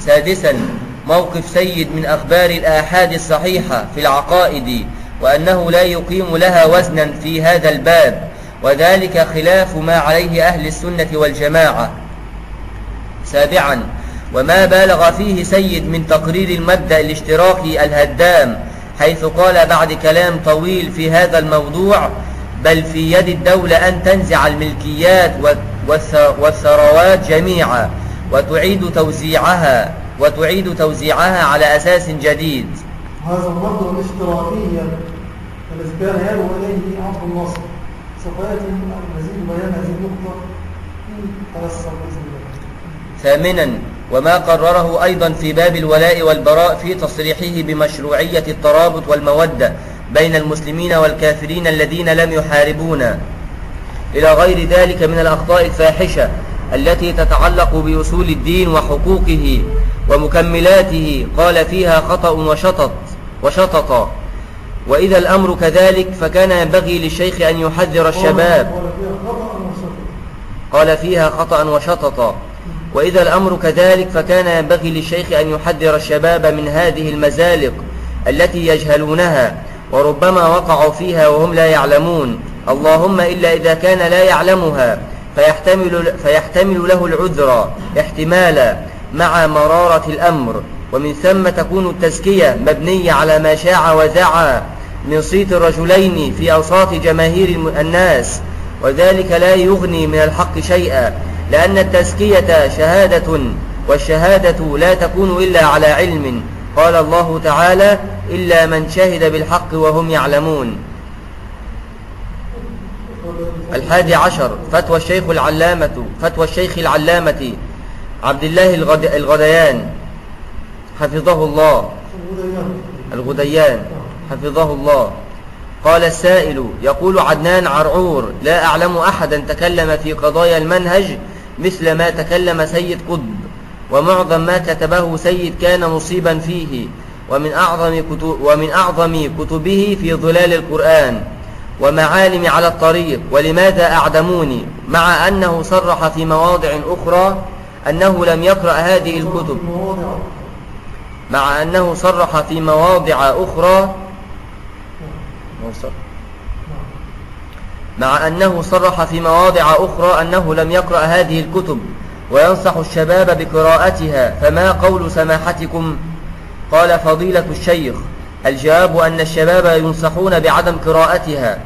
سادسا موقف سيد من أخبار الآحاد الصحيحة في العقائد وأنه لا يقيم لها وزنا في هذا الباب وذلك خلاف ما عليه أهل السنة والجماعة. سابعا وما بالغ فيه سيد من تقرير المبدأ الاشتراكي الهدام حيث قال بعد كلام طويل في هذا الموضوع بل في يد الدولة أن تنزع الملكيات والثروات جميعا وتعيد توزيعها وتعيد توزيعها على أساس جديد. هذا المبدأ الاشتراكي الذي كان يدعو إليه عبد الناصر. سوف يأتي مزيد بيان هذه النقطة في توسع ثامنا وما قرره أيضا في باب الولاء والبراء في تصريحه بمشروعية الترابط والمودة. بين المسلمين والكافرين الذين لم يحاربونا. إلى غير ذلك من الأخطاء الفاحشة التي تتعلق بأصول الدين وحقوقه ومكملاته قال فيها خطأ وشطط وشطط. وإذا الأمر كذلك فكان ينبغي للشيخ أن يحذر الشباب. قال فيها خطأ وشطط. وإذا الأمر كذلك فكان ينبغي للشيخ أن يحذر الشباب من هذه المزالق التي يجهلونها. وربما وقعوا فيها وهم لا يعلمون. اللهم إلا إذا كان لا يعلمها فيحتمل, فيحتمل له العذر احتمالا مع مرارة الأمر. ومن ثم تكون التزكية مبنية على ما شاع وزعى من صيت الرجلين في أوساط جماهير الناس. وذلك لا يغني من الحق شيئا لأن التزكية شهادة والشهادة لا تكون إلا على علم. قال الله تعالى إلا من شهد بالحق وهم يعلمون. الحادي عشر فتوى الشيخ العلامة فتوى الشيخ العلامة عبد الله الغد... الغديان حفظه الله. الغديان حفظه الله. قال السائل يقول عدنان عرعور لا أعلم أحدا تكلم في قضايا المنهج مثل ما تكلم سيد قطب. ومعظم ما كتبه سيد كان مصيبا فيه ومن أعظم, كتب ومن أعظم كتبه في ظلال القرآن. ومعالم على الطريق ولماذا أعدموني؟ مع أنه صرح في مواضع أخرى أنه لم يقرأ هذه الكتب. مع أنه صرح في مواضع أخرى مع أنه صرح في مواضع أخرى أنه لم يقرأ هذه الكتب. وينصح الشباب بقراءتها فما قول سماحتكم؟ قال فضيلة الشيخ الجواب أن الشباب ينصحون بعدم قراءتها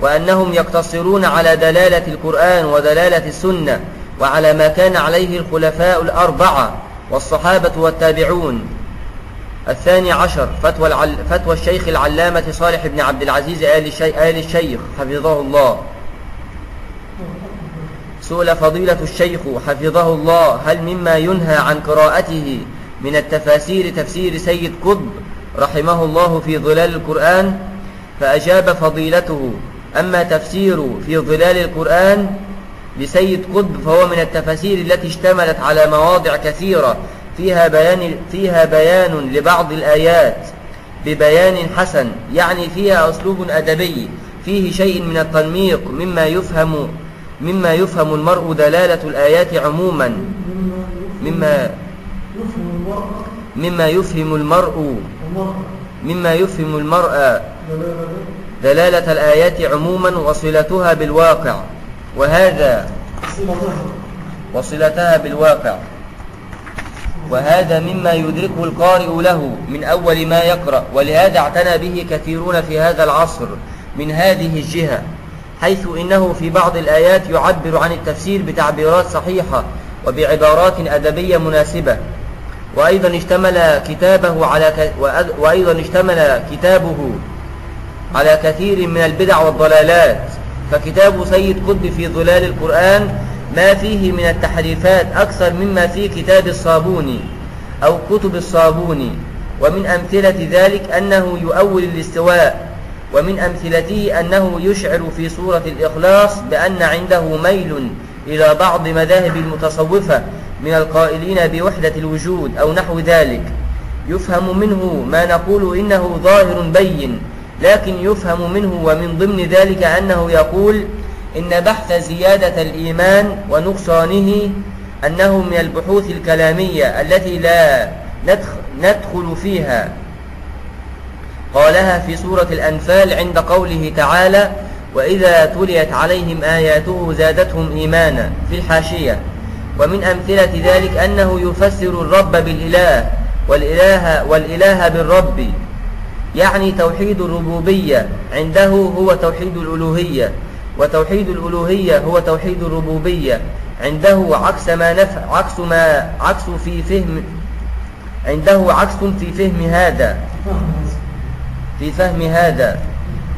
وأنهم يقتصرون على دلالة القرآن ودلالة السنة وعلى ما كان عليه الخلفاء الأربعة والصحابة والتابعون. الثاني عشر فتوى, العل... فتوى الشيخ العلامة صالح بن عبد العزيز آل, الشي... آل الشيخ حفظه الله. سئل فضيلة الشيخ حفظه الله هل مما ينهى عن قراءته من التفاسير تفسير سيد قطب رحمه الله في ظلال القرآن؟ فأجاب فضيلته أما تفسير في ظلال القرآن لسيد قطب فهو من التفاسير التي اشتملت على مواضع كثيرة فيها بيان, فيها بيان لبعض الآيات ببيان حسن يعني فيها أسلوب أدبي فيه شيء من التنميق مما يفهم مما يفهم المرء دلالة الآيات عموما. مما مما يفهم المرء مما يفهم المرء دلالة الآيات عموما وصلتها بالواقع. وهذا وصلتها بالواقع. وهذا مما يدركه القارئ له من أول ما يقرأ. ولهذا اعتنى به كثيرون في هذا العصر من هذه الجهة. حيث إنه في بعض الآيات يعبر عن التفسير بتعبيرات صحيحة وبعبارات أدبية مناسبة وأيضا اشتمل كتابه على. وأيضا اشتمل كتابه على كثير من البدع والضلالات فكتاب سيد قطب في ظلال القرآن ما فيه من التحريفات أكثر مما في كتاب الصابوني أو كتب الصابوني ومن أمثلة ذلك أنه يؤول الاستواء ومن أمثلته أنه يشعر في سورة الإخلاص بأن عنده ميل إلى بعض مذاهب المتصوفة من القائلين بوحدة الوجود أو نحو ذلك. يفهم منه ما نقول إنه ظاهر بين لكن يفهم منه ومن ضمن ذلك أنه يقول إن بحث زيادة الإيمان ونقصانه أنه من البحوث الكلامية التي لا ندخل فيها. قالها في سورة الأنفال عند قوله تعالى وإذا تليت عليهم آياته زادتهم إيمانا في الحاشية. ومن أمثلة ذلك أنه يفسر الرب بالإله والإله, والإله بالرب يعني توحيد الربوبية. عنده هو توحيد الألوهية وتوحيد الألوهية هو توحيد الربوبية. عنده عكس ما نف عكس ما عكس في فهم عنده عكس في فهم هذا. في فهم هذا.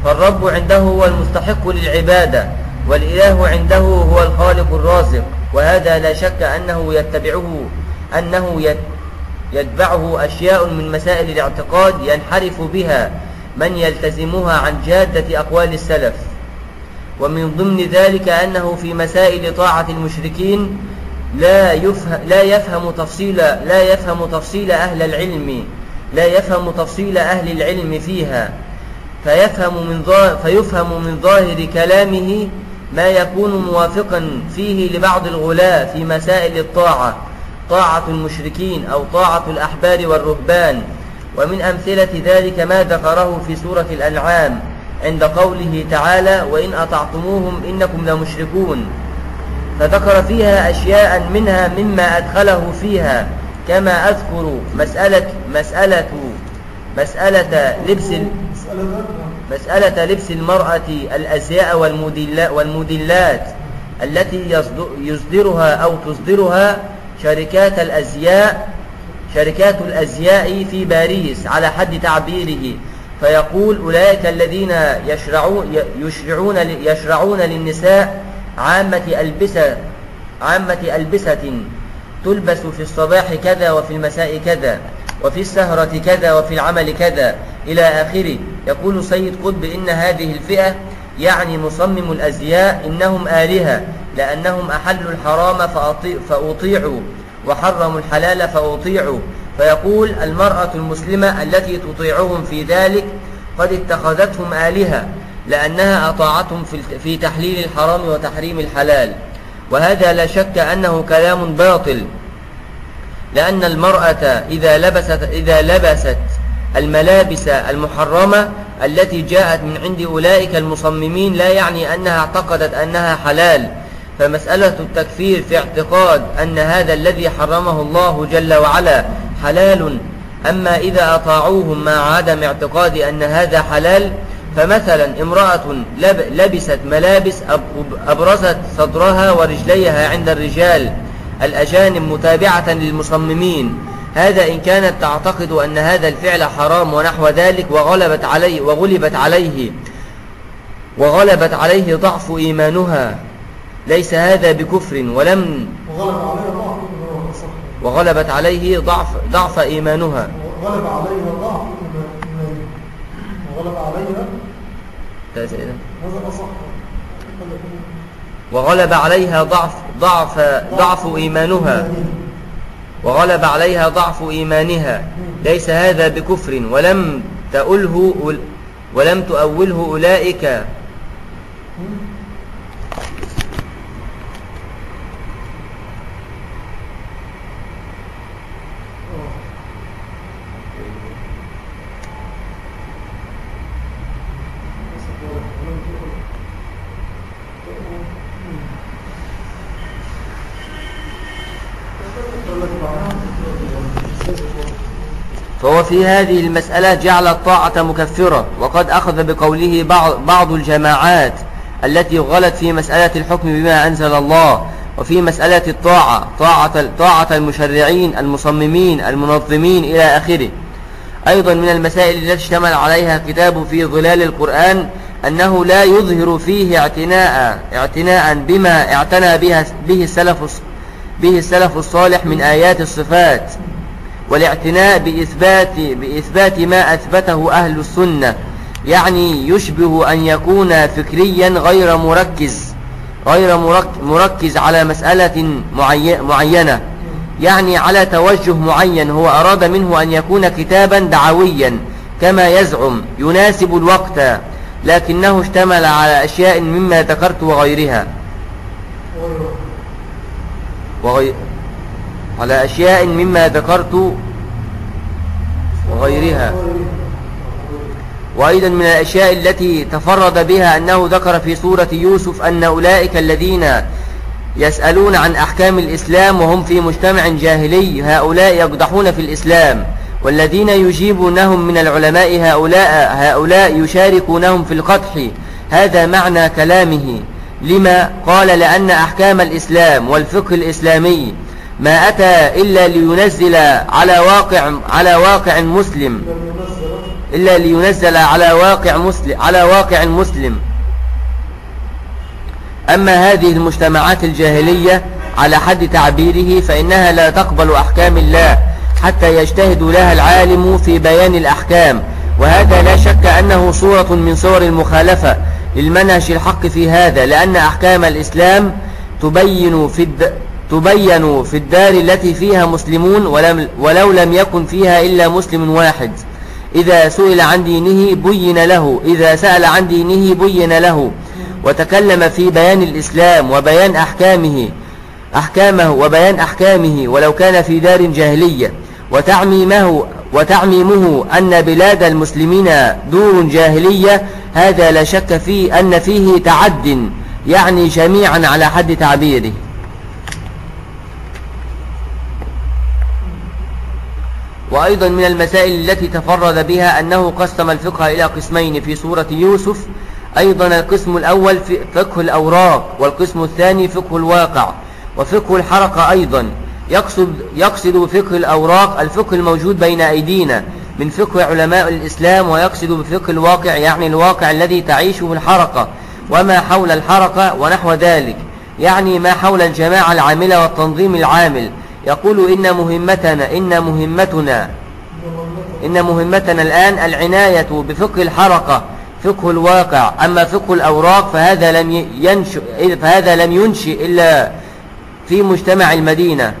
فالرب عنده هو المستحق للعبادة والإله عنده هو الخالق الرازق وهذا لا شك أنه يتبعه أنه يتبعه أشياء من مسائل الاعتقاد ينحرف بها من يلتزمها عن جادة أقوال السلف. ومن ضمن ذلك أنه في مسائل طاعة المشركين لا يفهم, لا يفهم تفصيل لا يفهم تفصيل أهل العلم. لا يفهم تفصيل أهل العلم فيها فيفهم من فيفهم من ظاهر كلامه ما يكون موافقا فيه لبعض الغلاة في مسائل الطاعة طاعة المشركين أو طاعة الأحبار والرهبان ومن أمثلة ذلك ما ذكره في سورة الأنعام عند قوله تعالى وإن أطعتموهم إنكم لمشركون فذكر فيها أشياء منها مما أدخله فيها كما أذكر مسألة, مسألة مسألة لبس مسألة لبس المرأة الأزياء والمودلات التي يصد- يصدرها أو تصدرها شركات الأزياء شركات الأزياء في باريس على حد تعبيره. فيقول أولئك الذين يشرعون يشرعون يشرعون للنساء عامة ألبسة عامة ألبسة تلبس في الصباح كذا وفي المساء كذا وفي السهرة كذا وفي العمل كذا. إلى آخره. يقول سيد قطب إن هذه الفئة يعني مصمم الأزياء إنهم آلهة لأنهم أحلوا الحرام فأطيع فأطيعوا وحرموا الحلال فأطيعوا. فيقول المرأة المسلمة التي تطيعهم في ذلك قد اتخذتهم آلهة لأنها أطاعتهم في تحليل الحرام وتحريم الحلال. وهذا لا شك أنه كلام باطل. لأن المرأة إذا لبست, إذا لبست الملابس المحرمة التي جاءت من عند أولئك المصممين لا يعني أنها اعتقدت أنها حلال. فمسألة التكفير في اعتقاد أن هذا الذي حرمه الله جل وعلا حلال أما إذا أطاعوهم مع عدم اعتقاد أن هذا حلال فمثلا امرأة لب لبست ملابس أب- أبرزت صدرها ورجليها عند الرجال الأجانب متابعة للمصممين. هذا إن كانت تعتقد أن هذا الفعل حرام ونحو ذلك وغلبت عليه وغلبت عليه وغلبت عليه ضعف إيمانها. ليس هذا بكفر ولم وغلبت عليه ضعف ضعف إيمانها. وغلب عليها ضعف. وغلب عليها هذا أصح وغلب عليها ضعف ضعف ضعف إيمانها وغلب عليها ضعف إيمانها. ليس هذا بكفر ولم تؤله ولم تؤوله أولئك. فهو في هذه المسألة جعل الطاعة مكفرة وقد أخذ بقوله بعض, بعض الجماعات التي غلت في مسألة الحكم بما أنزل الله وفي مسألة الطاعة طاعة, طاعة المشرعين المصممين المنظمين إلى آخره. أيضا من المسائل التي اشتمل عليها كتاب في ظلال القرآن أنه لا يظهر فيه اعتناء اعتناء بما اعتنى بها به السلف به السلف الصالح من آيات الصفات. والاعتناء بإثبات, بإثبات ما أثبته أهل السنة يعني يشبه أن يكون فكريا غير مركز غير مركز على مسألة معينة. يعني على توجه معين هو أراد منه أن يكون كتابا دعويا كما يزعم يناسب الوقت لكنه اشتمل على أشياء مما ذكرت وغيرها. وغير على أشياء مما ذكرت وغيرها. وأيضا من الأشياء التي تفرد بها أنه ذكر في سورة يوسف أن أولئك الذين يسألون عن أحكام الإسلام وهم في مجتمع جاهلي هؤلاء يقدحون في الإسلام والذين يجيبونهم من العلماء هؤلاء, هؤلاء يشاركونهم في القدح. هذا معنى كلامه. لما قال لأن أحكام الإسلام والفقه الإسلامي ما أتى إلا لينزل على واقع على واقع مسلم. إلا لينزل على واقع مسلم على واقع مسلم. أما هذه المجتمعات الجاهلية على حد تعبيره فإنها لا تقبل أحكام الله حتى يجتهد لها العالم في بيان الأحكام. وهذا لا شك أنه صورة من صور المخالفة للمنهج الحق في هذا لأن أحكام الإسلام تبين في الد... تبين في الدار التي فيها مسلمون ولم ولو لم يكن فيها إلا مسلم واحد. إذا سئل عن دينه بين له. إذا سأل عن دينه بين له. وتكلم في بيان الإسلام وبيان أحكامه أحكامه وبيان أحكامه ولو كان في دار جاهلية. وتعميمه وتعميمه أن بلاد المسلمين دور جاهلية. هذا لا شك فيه أن فيه تعد يعني جميعا على حد تعبيره. وأيضا من المسائل التي تفرد بها أنه قسم الفقه إلى قسمين في سورة يوسف. أيضا القسم الأول فقه الأوراق والقسم الثاني فقه الواقع. وفقه الحركة أيضا. يقصد, يقصد بفقه الأوراق الفقه الموجود بين أيدينا من فقه علماء الإسلام ويقصد بفقه الواقع يعني الواقع الذي تعيشه الحركة وما حول الحركة ونحو ذلك. يعني ما حول الجماعة العاملة والتنظيم العامل. يقول إن مهمتنا إن مهمتنا إن مهمتنا الآن العناية بفقه الحركة فقه الواقع. أما فقه الأوراق فهذا لم ينشئ فهذا لم ينشئ إلا في مجتمع المدينة.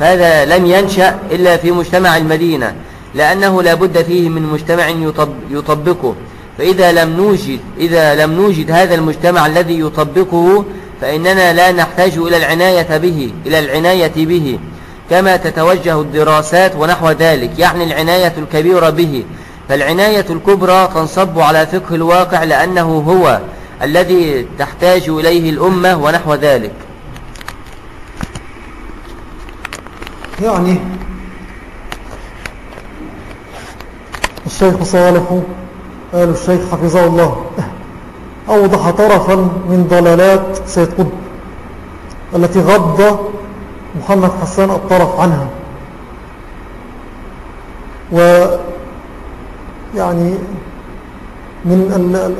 فهذا لم ينشأ إلا في مجتمع المدينة. لأنه لا بد فيه من مجتمع يطبقه. فإذا لم نوجد إذا لم نوجد هذا المجتمع الذي يطبقه فإننا لا نحتاج إلى العناية به إلى العناية به. كما تتوجه الدراسات ونحو ذلك يعني العناية الكبيرة به. فالعناية الكبرى تنصب على فقه الواقع لأنه هو الذي تحتاج إليه الأمة ونحو ذلك. يعني الشيخ صالح قال الشيخ حفظه الله أوضح طرفا من ضلالات سيد قطب التي غض محمد حسان الطرف عنها. و يعني من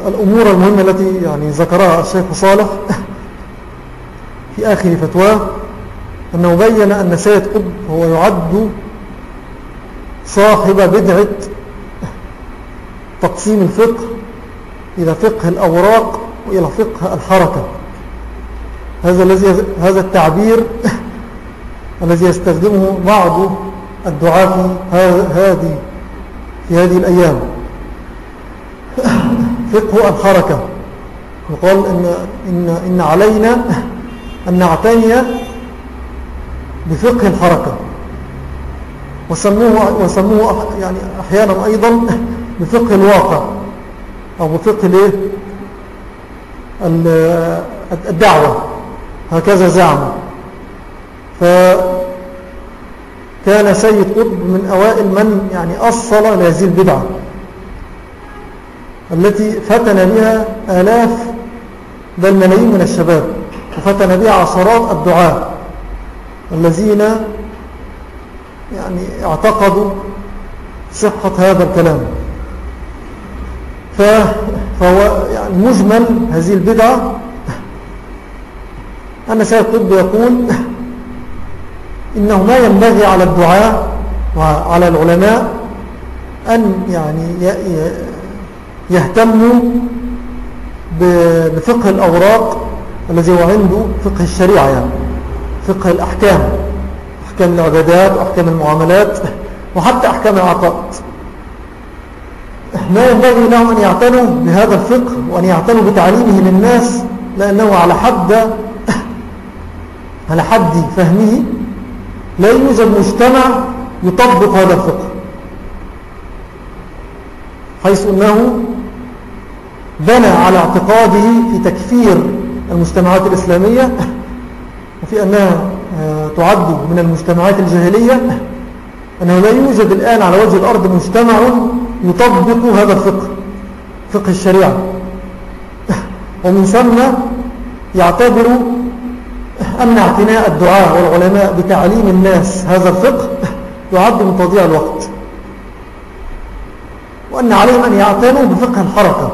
الأمور المهمة التي يعني ذكرها الشيخ صالح في آخر فتواه أنه بين أن سيد قطب هو يعد صاحب بدعة تقسيم الفقه إلى فقه الأوراق وإلى فقه الحركة. هذا الذي هذا التعبير الذي يستخدمه بعض الدعاة في هذه في هذه الأيام. (coughs) فقه الحركة. يقال إن, إن, إن علينا أن نعتني بفقه الحركة. وسموه, وسموه يعني أحيانا أيضا بفقه الواقع أو بفقه الدعوة. هكذا زعموا. فكان سيد قطب من أوائل من يعني أصل لهذه البدعة التي فتن بها آلاف بل ملايين من الشباب وفتن بها عشرات الدعاء الذين يعني اعتقدوا صحة هذا الكلام. فهو يعني مجمل هذه البدعة. أن سيد قطب يقول إنه ما ينبغي على الدعاء وعلى العلماء أن يعني يهتموا بفقه الأوراق الذي هو عنده فقه الشريعة يعني فقه الأحكام أحكام العبادات وأحكام المعاملات وحتى أحكام العقائد. ما ينبغي لهم أن يعتنوا بهذا الفقه وأن يعتنوا بتعليمه للناس لأنه على حد على حد فهمه لا يوجد مجتمع يطبق هذا الفقه حيث أنه بنى على اعتقاده في تكفير المجتمعات الإسلامية وفي أنها آه، تعد من المجتمعات الجاهلية أنه لا يوجد الآن على وجه الأرض مجتمع يطبق هذا الفقه فقه الشريعة. ومن ثم يعتبر أن اعتناء الدعاء والعلماء بتعليم الناس هذا الفقه يعد من تضيع الوقت. وأن عليهم أن يعتنوا بفقه الحركة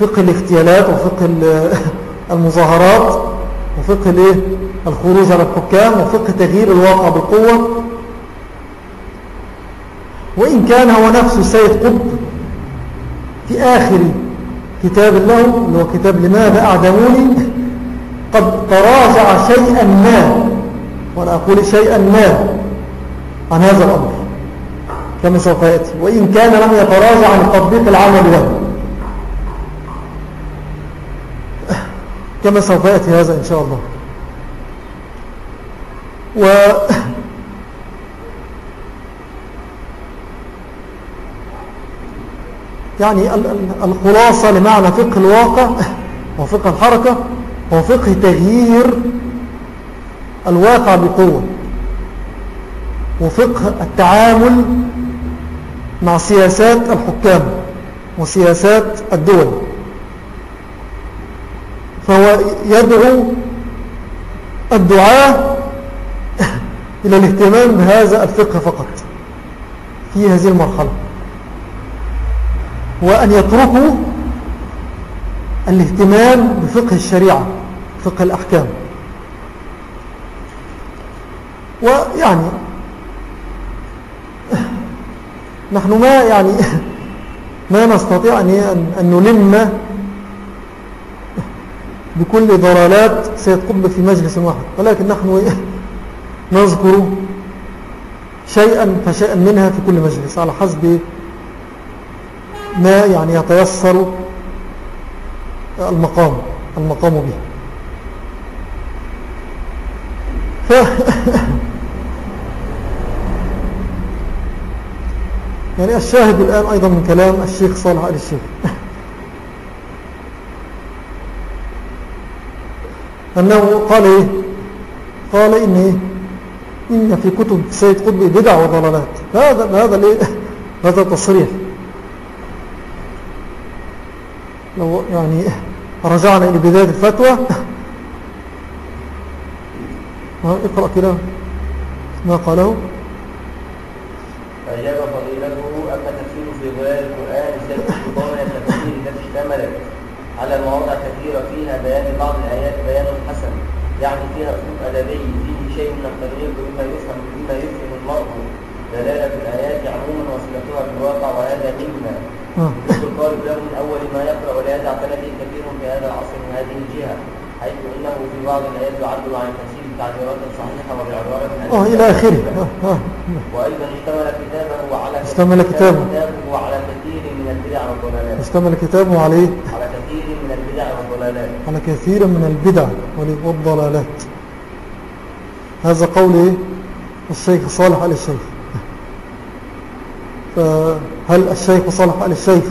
فقه الاغتيالات وفقه (laughs) المظاهرات وفقه الخروج على الحكام وفقه تغيير الواقع بالقوة. وإن كان هو نفسه السيد قطب في آخر كتاب له اللي هو كتاب لماذا أعدموني؟ قد تراجع شيئا ما وأنا أقول شيئا ما عن هذا الأمر. كما سوف يأتي؟ وإن كان لم يتراجع عن التطبيق العمل له. كما سوف يأتي هذا إن شاء الله؟ و يعني الخلاصة لمعنى فقه الواقع وفقه الحركة وفقه تغيير الواقع بقوة وفقه التعامل مع سياسات الحكام وسياسات الدول. فهو يدعو الدعاء (laughs) إلى الاهتمام بهذا الفقه فقط في هذه المرحلة وأن يتركوا الاهتمام بفقه الشريعة فقه الأحكام. ويعني نحن ما يعني (laughs) ما نستطيع أن نلم بكل ضلالات سيد قطب في مجلس واحد. ولكن نحن (laughs) نذكر شيئا فشيئا منها في كل مجلس على حسب ما يعني يتيسر المقام المقام به. ف (laughs) يعني الشاهد الآن أيضا من كلام الشيخ صالح آل الشيخ. (laughs) أنه قال إيه؟ قال إن إيه إن في كتب سيد قطب بدع وضلالات. هذا هذا (laughs) هذا تصريح. لو يعني رجعنا إلى بداية الفتوى. اقرأ كده ما قاله؟ أجاب فضيلته أما تفسير في ظلال القرآن سيكون ضمن التفسير التي اشتملت على مواضع كثيرة فيها بيان بعض الآيات بيان حسن يعني فيها أسلوب أدبي فيه شيء من التغيير بما يفهم بما يفهم المرء دلالة الآيات عموما وصلتها بالواقع وهذا مما الطالب له من أول ما يقرأ ولا يدع فلديه كثير في هذا العصر من هذه الجهة حيث إنه في بعض الآيات يعد عن تفسير تعبيرات صحيحة وبعبارات آه إلى آخره. آه آه. وأيضا اشتمل كتابه على اشتمل كتابه. على كثير من البدع والضلالات. اشتمل كتابه عليه على كثير من البدع والضلالات. على كثير من البدع والضلالات. هذا قول إيه؟ الشيخ صالح على الشيخ. فهل الشيخ صالح على الشيخ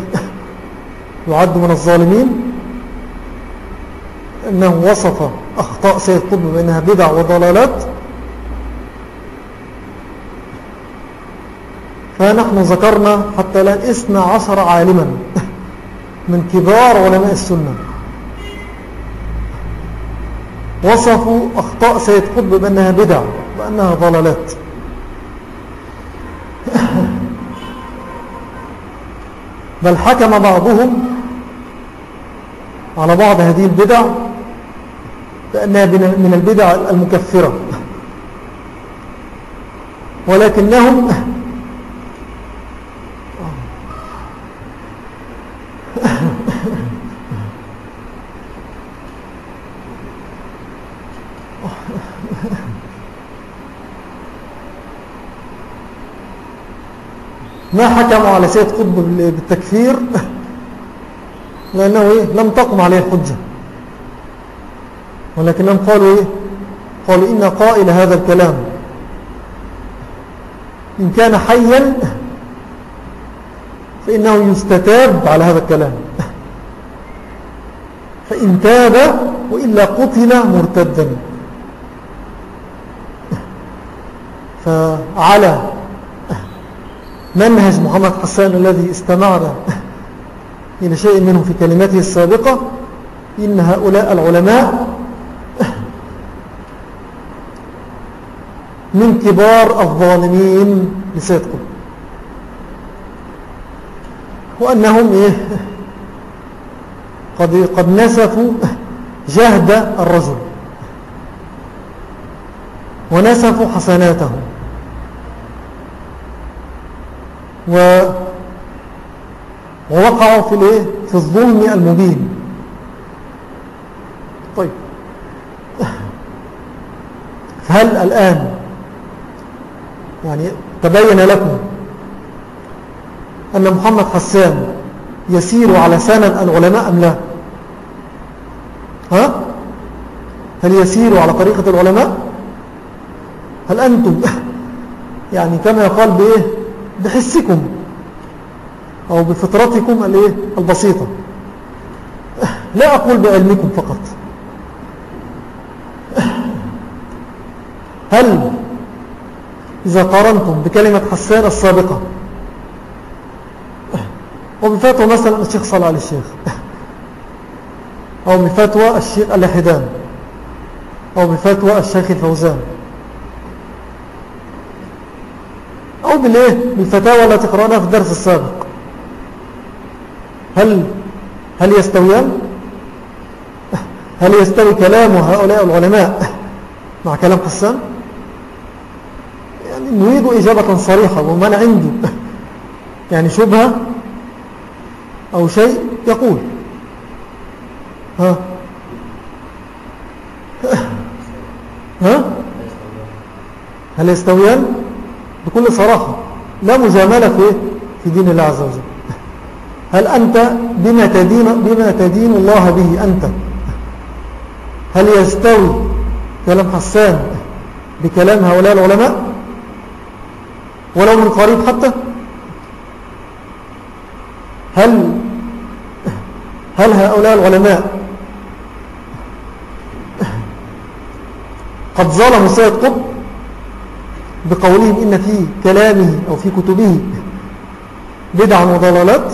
يعد من الظالمين؟ إنه وصف أخطاء سيد قطب بأنها بدع وضلالات. فنحن ذكرنا حتى الآن اثنى عشر عالما من كبار علماء السنة. وصفوا أخطاء سيد قطب بأنها بدع وأنها ضلالات. بل حكم بعضهم على بعض هذه البدع بأنها من البدع المكفرة. ولكنهم ما حكموا على سيد قطب بالتكفير؟ لأنه إيه؟ لم تقم عليه الحجة ولكنهم قالوا إيه؟ قالوا إن قائل هذا الكلام. إن كان حيا فإنه يستتاب على هذا الكلام. فإن تاب وإلا قتل مرتدا. فعلى منهج محمد حسان الذي استمعنا (laughs) إلى شيء منه في كلماته السابقة إن هؤلاء العلماء (laughs) من كبار الظالمين قطب وأنهم إيه؟ (laughs) قد, قد نسفوا جهد الرجل. ونسفوا حسناته و ووقعوا في الايه؟ في الظلم المبين. طيب. فهل الآن يعني تبين لكم أن محمد حسان يسير على سند العلماء أم لا؟ ها؟ هل يسير على طريقة العلماء؟ هل أنتم يعني كما يقال بإيه؟ بحسكم أو بفطرتكم الإيه؟ البسيطة. لا أقول بعلمكم فقط. هل إذا قارنتم بكلمة حسان السابقة وبفتوى مثلا الشيخ صلى على الشيخ أو بفتوى الشيخ اللحدان أو بفتوى الشيخ الفوزان أو بالإيه بالفتاوى التي قرأناها في الدرس السابق. هل هل يستويان؟ هل يستوي كلام هؤلاء العلماء مع كلام حسان؟ يعني نريد إجابة صريحة ومن عنده يعني شبهة أو شيء يقول. ها؟ ها؟ هل يستويان؟ بكل صراحة لا مجاملة في في دين الله عز وجل. هل أنت بما تدين, بما تدين الله به أنت؟ هل يستوي كلام حسان بكلام هؤلاء العلماء؟ ولو من قريب حتى؟ هل هل هؤلاء العلماء قد ظلموا سيد قطب؟ بقولهم إن في كلامه أو في كتبه بدعا وضلالات.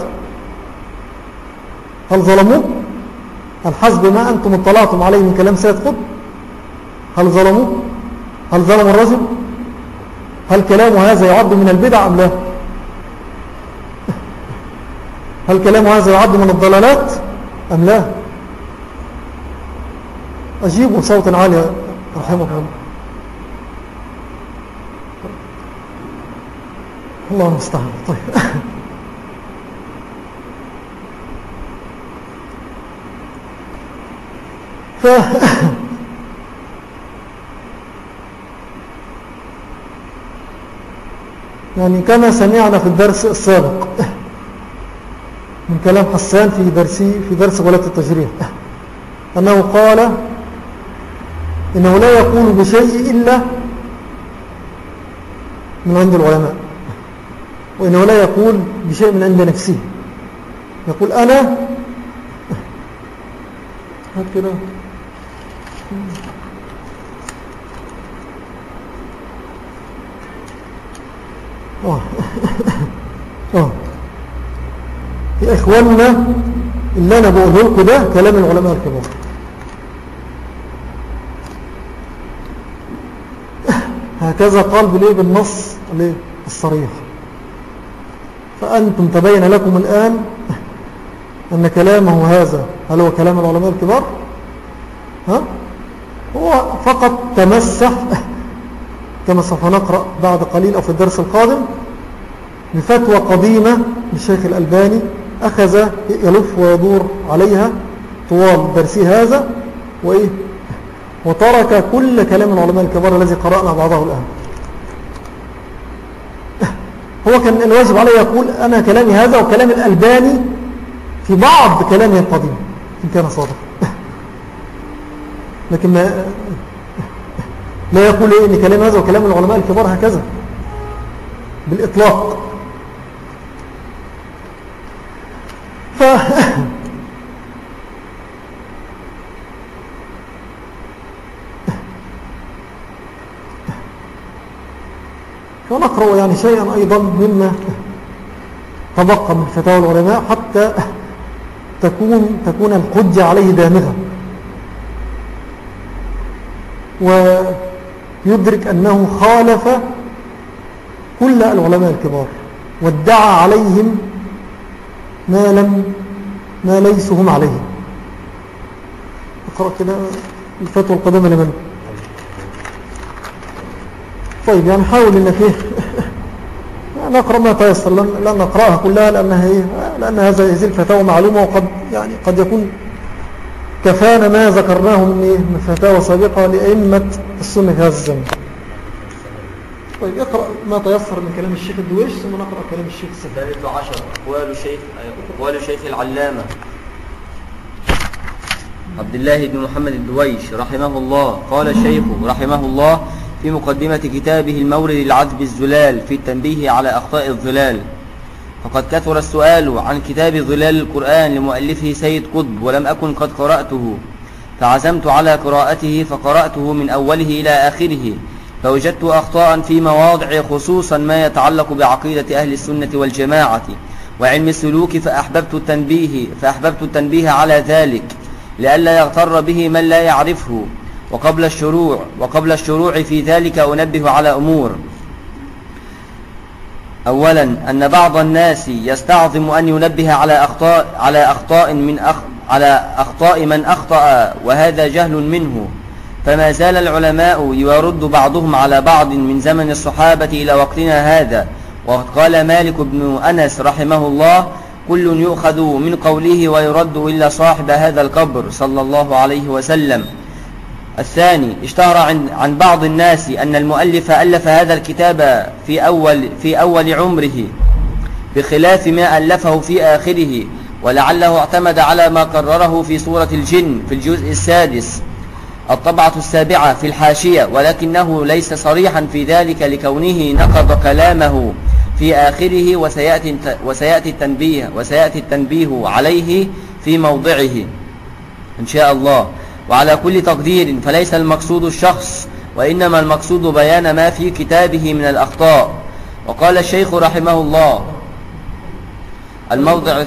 هل ظلموه هل حسب ما أنتم اطلعتم عليه من كلام سيد قطب؟ هل ظلموه هل ظلموا الرجل؟ هل كلام هذا يعد من البدع أم لا؟ هل كلام هذا يعد من الضلالات أم لا؟ أجيبوا صوتا عاليا رحمه الله. الله المستعان طيب. ف يعني كما سمعنا في الدرس السابق من كلام حسان في درس في درس غلاة التجريح أنه قال إنه لا يقول بشيء إلا من عند العلماء. وإنه لا يقول بشيء من عند نفسه يقول أنا هات كده آه. (laughs) آه. يا إخواننا اللي أنا بقوله لكم ده كلام العلماء الكبار (laughs) هكذا قال بالنص الصريح فأنتم تبين لكم الآن أن كلامه هذا هل هو كلام العلماء الكبار؟ ها؟ هو فقط تمسح كما سوف نقرأ بعد قليل أو في الدرس القادم بفتوى قديمة للشيخ الألباني أخذ يلف ويدور عليها طوال درسه هذا وإيه؟ وترك كل كلام العلماء الكبار الذي قرأنا بعضه الآن. هو كان الواجب عليه يقول أنا كلامي هذا وكلام الألباني في بعض كلامه القديم إن كان صادق (laughs) لكن ما (laughs) لا يقول إيه إن كلام هذا وكلام العلماء الكبار هكذا بالإطلاق. (laughs) ف ونقرأ يعني شيئا أيضا مما تبقى من فتاوى العلماء حتى تكون, تكون الحجة عليه دامغة. ويدرك أنه خالف كل العلماء الكبار وادعى عليهم ما لم ما ليسوا هم عليه. اقرأ كده الفتوى القدامى لمن؟ طيب يعني حاول إنك إيه (laughs) نقرأ ما تيسر لن نقرأها كلها لأنها إيه لأن هذا هذه الفتاوى معلومة وقد يعني قد يكون كفانا ما ذكرناه من إيه من فتاوى سابقة لأئمة السنة في هذا الزمن. طيب اقرأ ما تيسر من كلام الشيخ الدويش ثم نقرأ كلام الشيخ السفاري الثالث عشر أقوال الشيخ أقوال الشيخ العلامة. عبد الله بن محمد الدويش رحمه الله قال الشيخ رحمه الله في مقدمة كتابه المورد العذب الزلال في التنبيه على أخطاء الظلال فقد كثر السؤال عن كتاب ظلال القرآن لمؤلفه سيد قطب ولم أكن قد قرأته. فعزمت على قراءته فقرأته من أوله إلى آخره. فوجدت أخطاء في مواضع خصوصا ما يتعلق بعقيدة أهل السنة والجماعة وعلم السلوك فأحببت التنبيه, فأحببت التنبيه على ذلك لئلا يغتر به من لا يعرفه. وقبل الشروع وقبل الشروع في ذلك أنبه على أمور. أولا أن بعض الناس يستعظم أن ينبه على أخطاء على أخطاء من أخ على أخطاء من أخطأ وهذا جهل منه. فما زال العلماء يرد بعضهم على بعض من زمن الصحابة إلى وقتنا هذا. وقد قال مالك بن أنس رحمه الله كل يؤخذ من قوله ويرد إلا صاحب هذا القبر صلى الله عليه وسلم. الثاني اشتهر عن, عن بعض الناس أن المؤلف ألف هذا الكتاب في أول, في أول عمره بخلاف ما ألفه في آخره ولعله اعتمد على ما قرره في سورة الجن في الجزء السادس. الطبعة السابعة في الحاشية ولكنه ليس صريحا في ذلك لكونه نقض كلامه في آخره وسيأتي, وسيأتي التنبيه وسيأتي التنبيه عليه في موضعه. إن شاء الله. وعلى كل تقدير فليس المقصود الشخص وإنما المقصود بيان ما في كتابه من الأخطاء. وقال الشيخ رحمه الله الموضع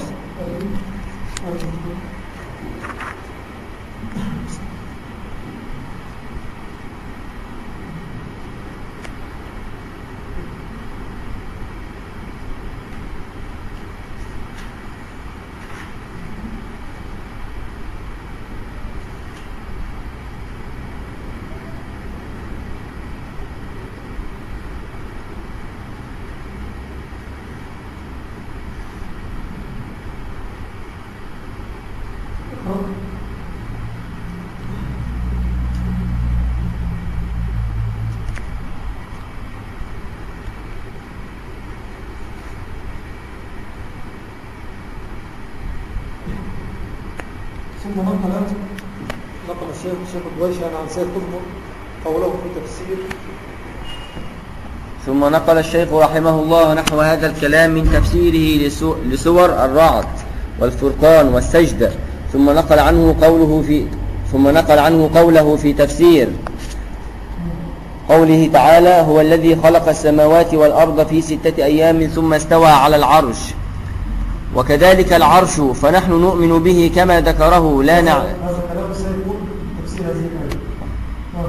ثم نقل نقل الشيخ الشيخ الدويشي عن سيد قطب قوله في تفسير. ثم نقل الشيخ رحمه الله نحو هذا الكلام من تفسيره لسور الرعد والفرقان والسجدة ثم نقل عنه قوله في ثم نقل عنه قوله في تفسير. قوله تعالى هو الذي خلق السماوات والأرض في ستة أيام ثم استوى على العرش. وكذلك العرش فنحن نؤمن به كما ذكره لا نعلم نعم.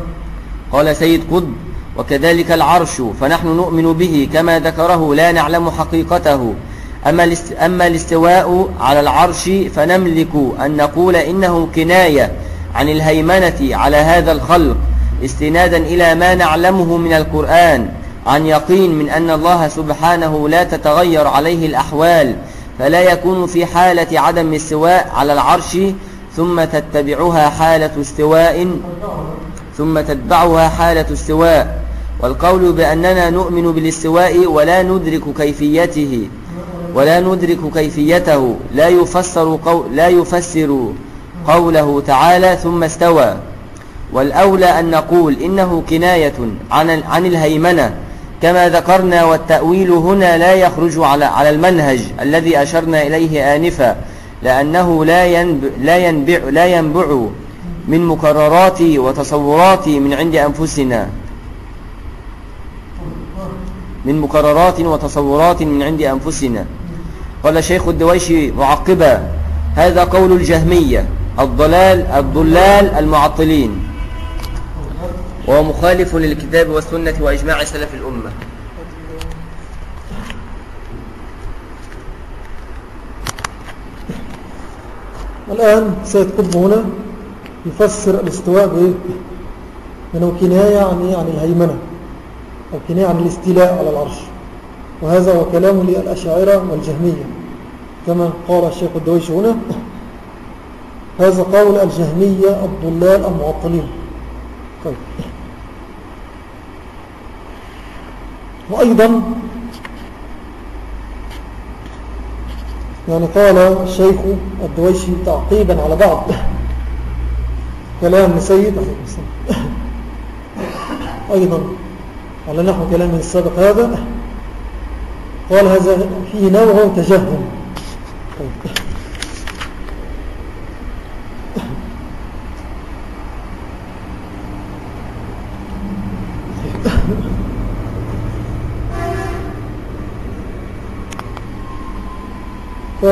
قال سيد قطب وكذلك العرش فنحن نؤمن به كما ذكره لا نعلم حقيقته أما. أما الاستواء على العرش فنملك أن نقول إنه كناية عن الهيمنة على هذا الخلق استنادا إلى ما نعلمه من القرآن عن يقين من أن الله سبحانه لا تتغير عليه الأحوال فلا يكون في حالة عدم استواء على العرش ثم تتبعها حالة استواء ثم تتبعها حالة استواء. والقول بأننا نؤمن بالاستواء ولا ندرك كيفيته ولا ندرك كيفيته لا يفسر, قو لا يفسر قوله تعالى ثم استوى. والأولى أن نقول إنه كناية عن, عن الهيمنة. كما ذكرنا والتأويل هنا لا يخرج على, على المنهج الذي أشرنا إليه آنفا لأنه لا ينبع, لا ينبع, لا ينبع من مكررات وتصورات من عند أنفسنا. من مكررات وتصورات من عند أنفسنا. قال شيخ الدويشي معقبا هذا قول الجهمية الضلال الضلال المعطلين. وهو مخالف للكتاب والسنة وإجماع سلف الأمة الآن سيد قطب هنا يفسر الاستواء بإيه؟ كناية عن إيه؟ عن الهيمنة أو كناية عن الاستيلاء على العرش وهذا هو كلام للأشاعرة والجهمية كما قال الشيخ الدويش هنا هذا قول الجهمية الضلال المعطلين طيب وأيضا يعني قال الشيخ الدويشي تعقيبا على بعض كلام سيد أيضا على نحو كلام السابق هذا قال هذا فيه نوع تجهم طيب ف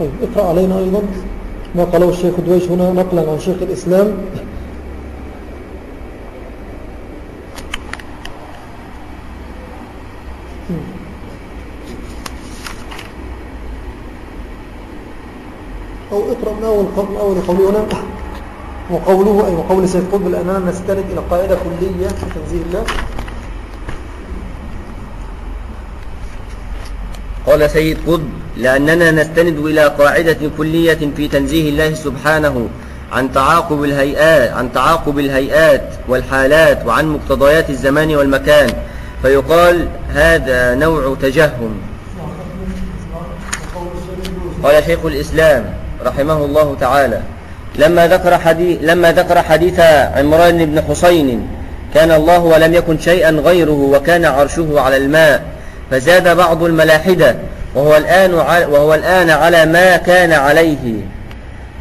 طيب اقرأ علينا أيضا ما قاله الشيخ دويش هنا نقلا عن شيخ الإسلام. أو اقرأ من أول, من أول قوله هنا؟ وقوله أي وقول سيد قطب لأننا نستند إلى قاعدة كلية في تنزيه الله. قال سيد قطب لأننا نستند إلى قاعدة كلية في تنزيه الله سبحانه عن تعاقب الهيئات عن تعاقب الهيئات والحالات وعن مقتضيات الزمان والمكان فيقال هذا نوع تجهم. قال شيخ الإسلام رحمه الله تعالى لما ذكر حديث لما ذكر حديث عمران بن حسين كان الله ولم يكن شيئا غيره وكان عرشه على الماء فزاد بعض الملاحدة وهو الآن وهو الآن على ما كان عليه.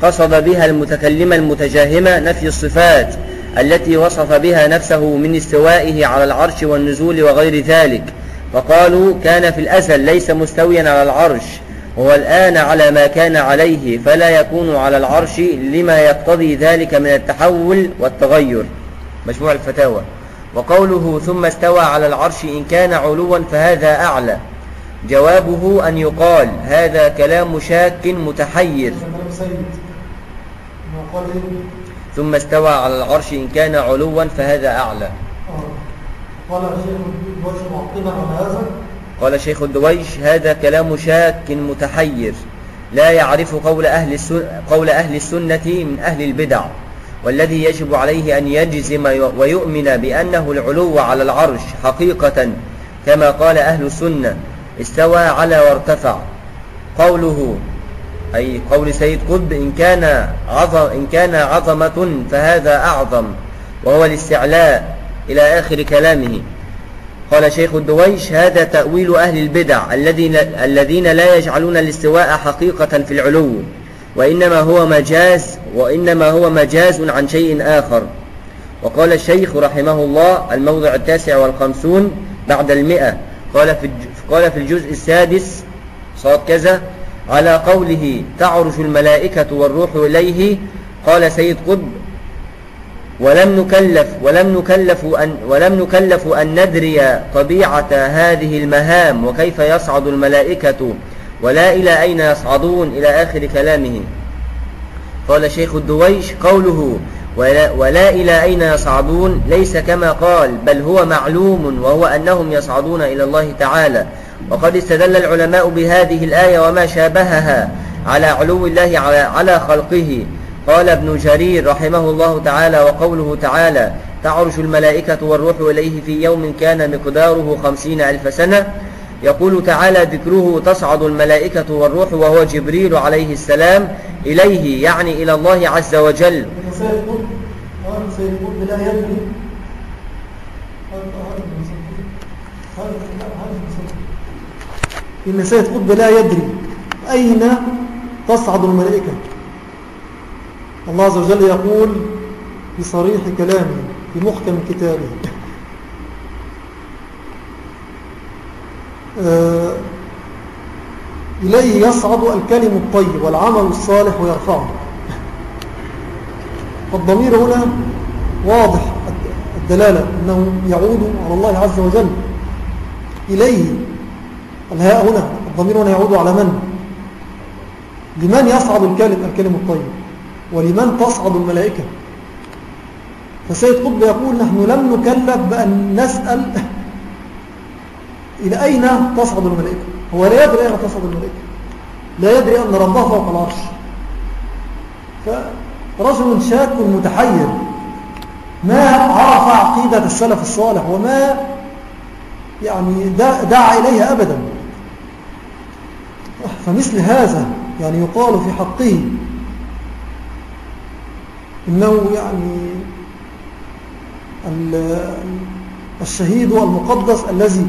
قصد بها المتكلمة المتجاهمة نفي الصفات التي وصف بها نفسه من استوائه على العرش والنزول وغير ذلك. فقالوا كان في الأزل ليس مستويا على العرش وهو الآن على ما كان عليه فلا يكون على العرش لما يقتضي ذلك من التحول والتغير. مجموع الفتاوى. وقوله ثم استوى على العرش إن كان علوا فهذا أعلى. جوابه أن يقال هذا كلام شاك متحير. ثم استوى على العرش إن كان علوا فهذا أعلى. قال الشيخ معقبا على هذا قال شيخ الدويش هذا كلام شاك متحير. لا يعرف قول أهل السنة من أهل البدع. والذي يجب عليه أن يجزم ويؤمن بأنه العلو على العرش حقيقة كما قال أهل السنة استوى على وارتفع. قوله أي قول سيد قطب إن كان, عظم إن كان عظمة فهذا أعظم وهو الاستعلاء إلى آخر كلامه. قال شيخ الدويش هذا تأويل أهل البدع الذين, الذين لا يجعلون الاستواء حقيقة في العلو. وإنما هو مجاز وإنما هو مجاز عن شيء آخر. وقال الشيخ رحمه الله الموضع التاسع والخمسون بعد المئة. قال في قال في الجزء السادس صاد كذا على قوله تعرج الملائكة والروح إليه قال سيد قطب ولم نكلف ولم نكلف أن ولم نكلف أن ندري طبيعة هذه المهام وكيف يصعد الملائكة ولا إلى أين يصعدون إلى آخر كلامه. قال شيخ الدويش قوله ولا, ولا إلى أين يصعدون؟ ليس كما قال بل هو معلوم وهو أنهم يصعدون إلى الله تعالى. وقد استدل العلماء بهذه الآية وما شابهها على علو الله على خلقه. قال ابن جرير رحمه الله تعالى وقوله تعالى تعرش الملائكة والروح إليه في يوم كان مقداره خمسين ألف سنة يقول تعالى ذكره تصعد الملائكة والروح وهو جبريل عليه السلام إليه يعني إلى الله عز وجل. إن سيد قطب لا يدري أين تصعد الملائكة. الله عز وجل يقول في صريح كلامه في محكم كتابه آه إليه يصعد الكلم الطيب والعمل الصالح ويرفعه فالضمير هنا واضح الدلالة أنه يعود على الله عز وجل. إليه الهاء هنا الضمير هنا يعود على من؟ لمن يصعد الكلم الكلم الطيب؟ ولمن تصعد الملائكة؟ فسيد قطب يقول نحن لم نكلف بأن نسأل إلى أين تصعد الملائكة؟ هو لا يدري أين تصعد الملائكة. لا يدري أن ربه فوق العرش. فرجل شاك متحير. ما عرف عقيدة السلف الصالح وما يعني دعا إليها أبدا. فمثل هذا يعني يقال في حقه. إنه يعني الشهيد المقدس الذي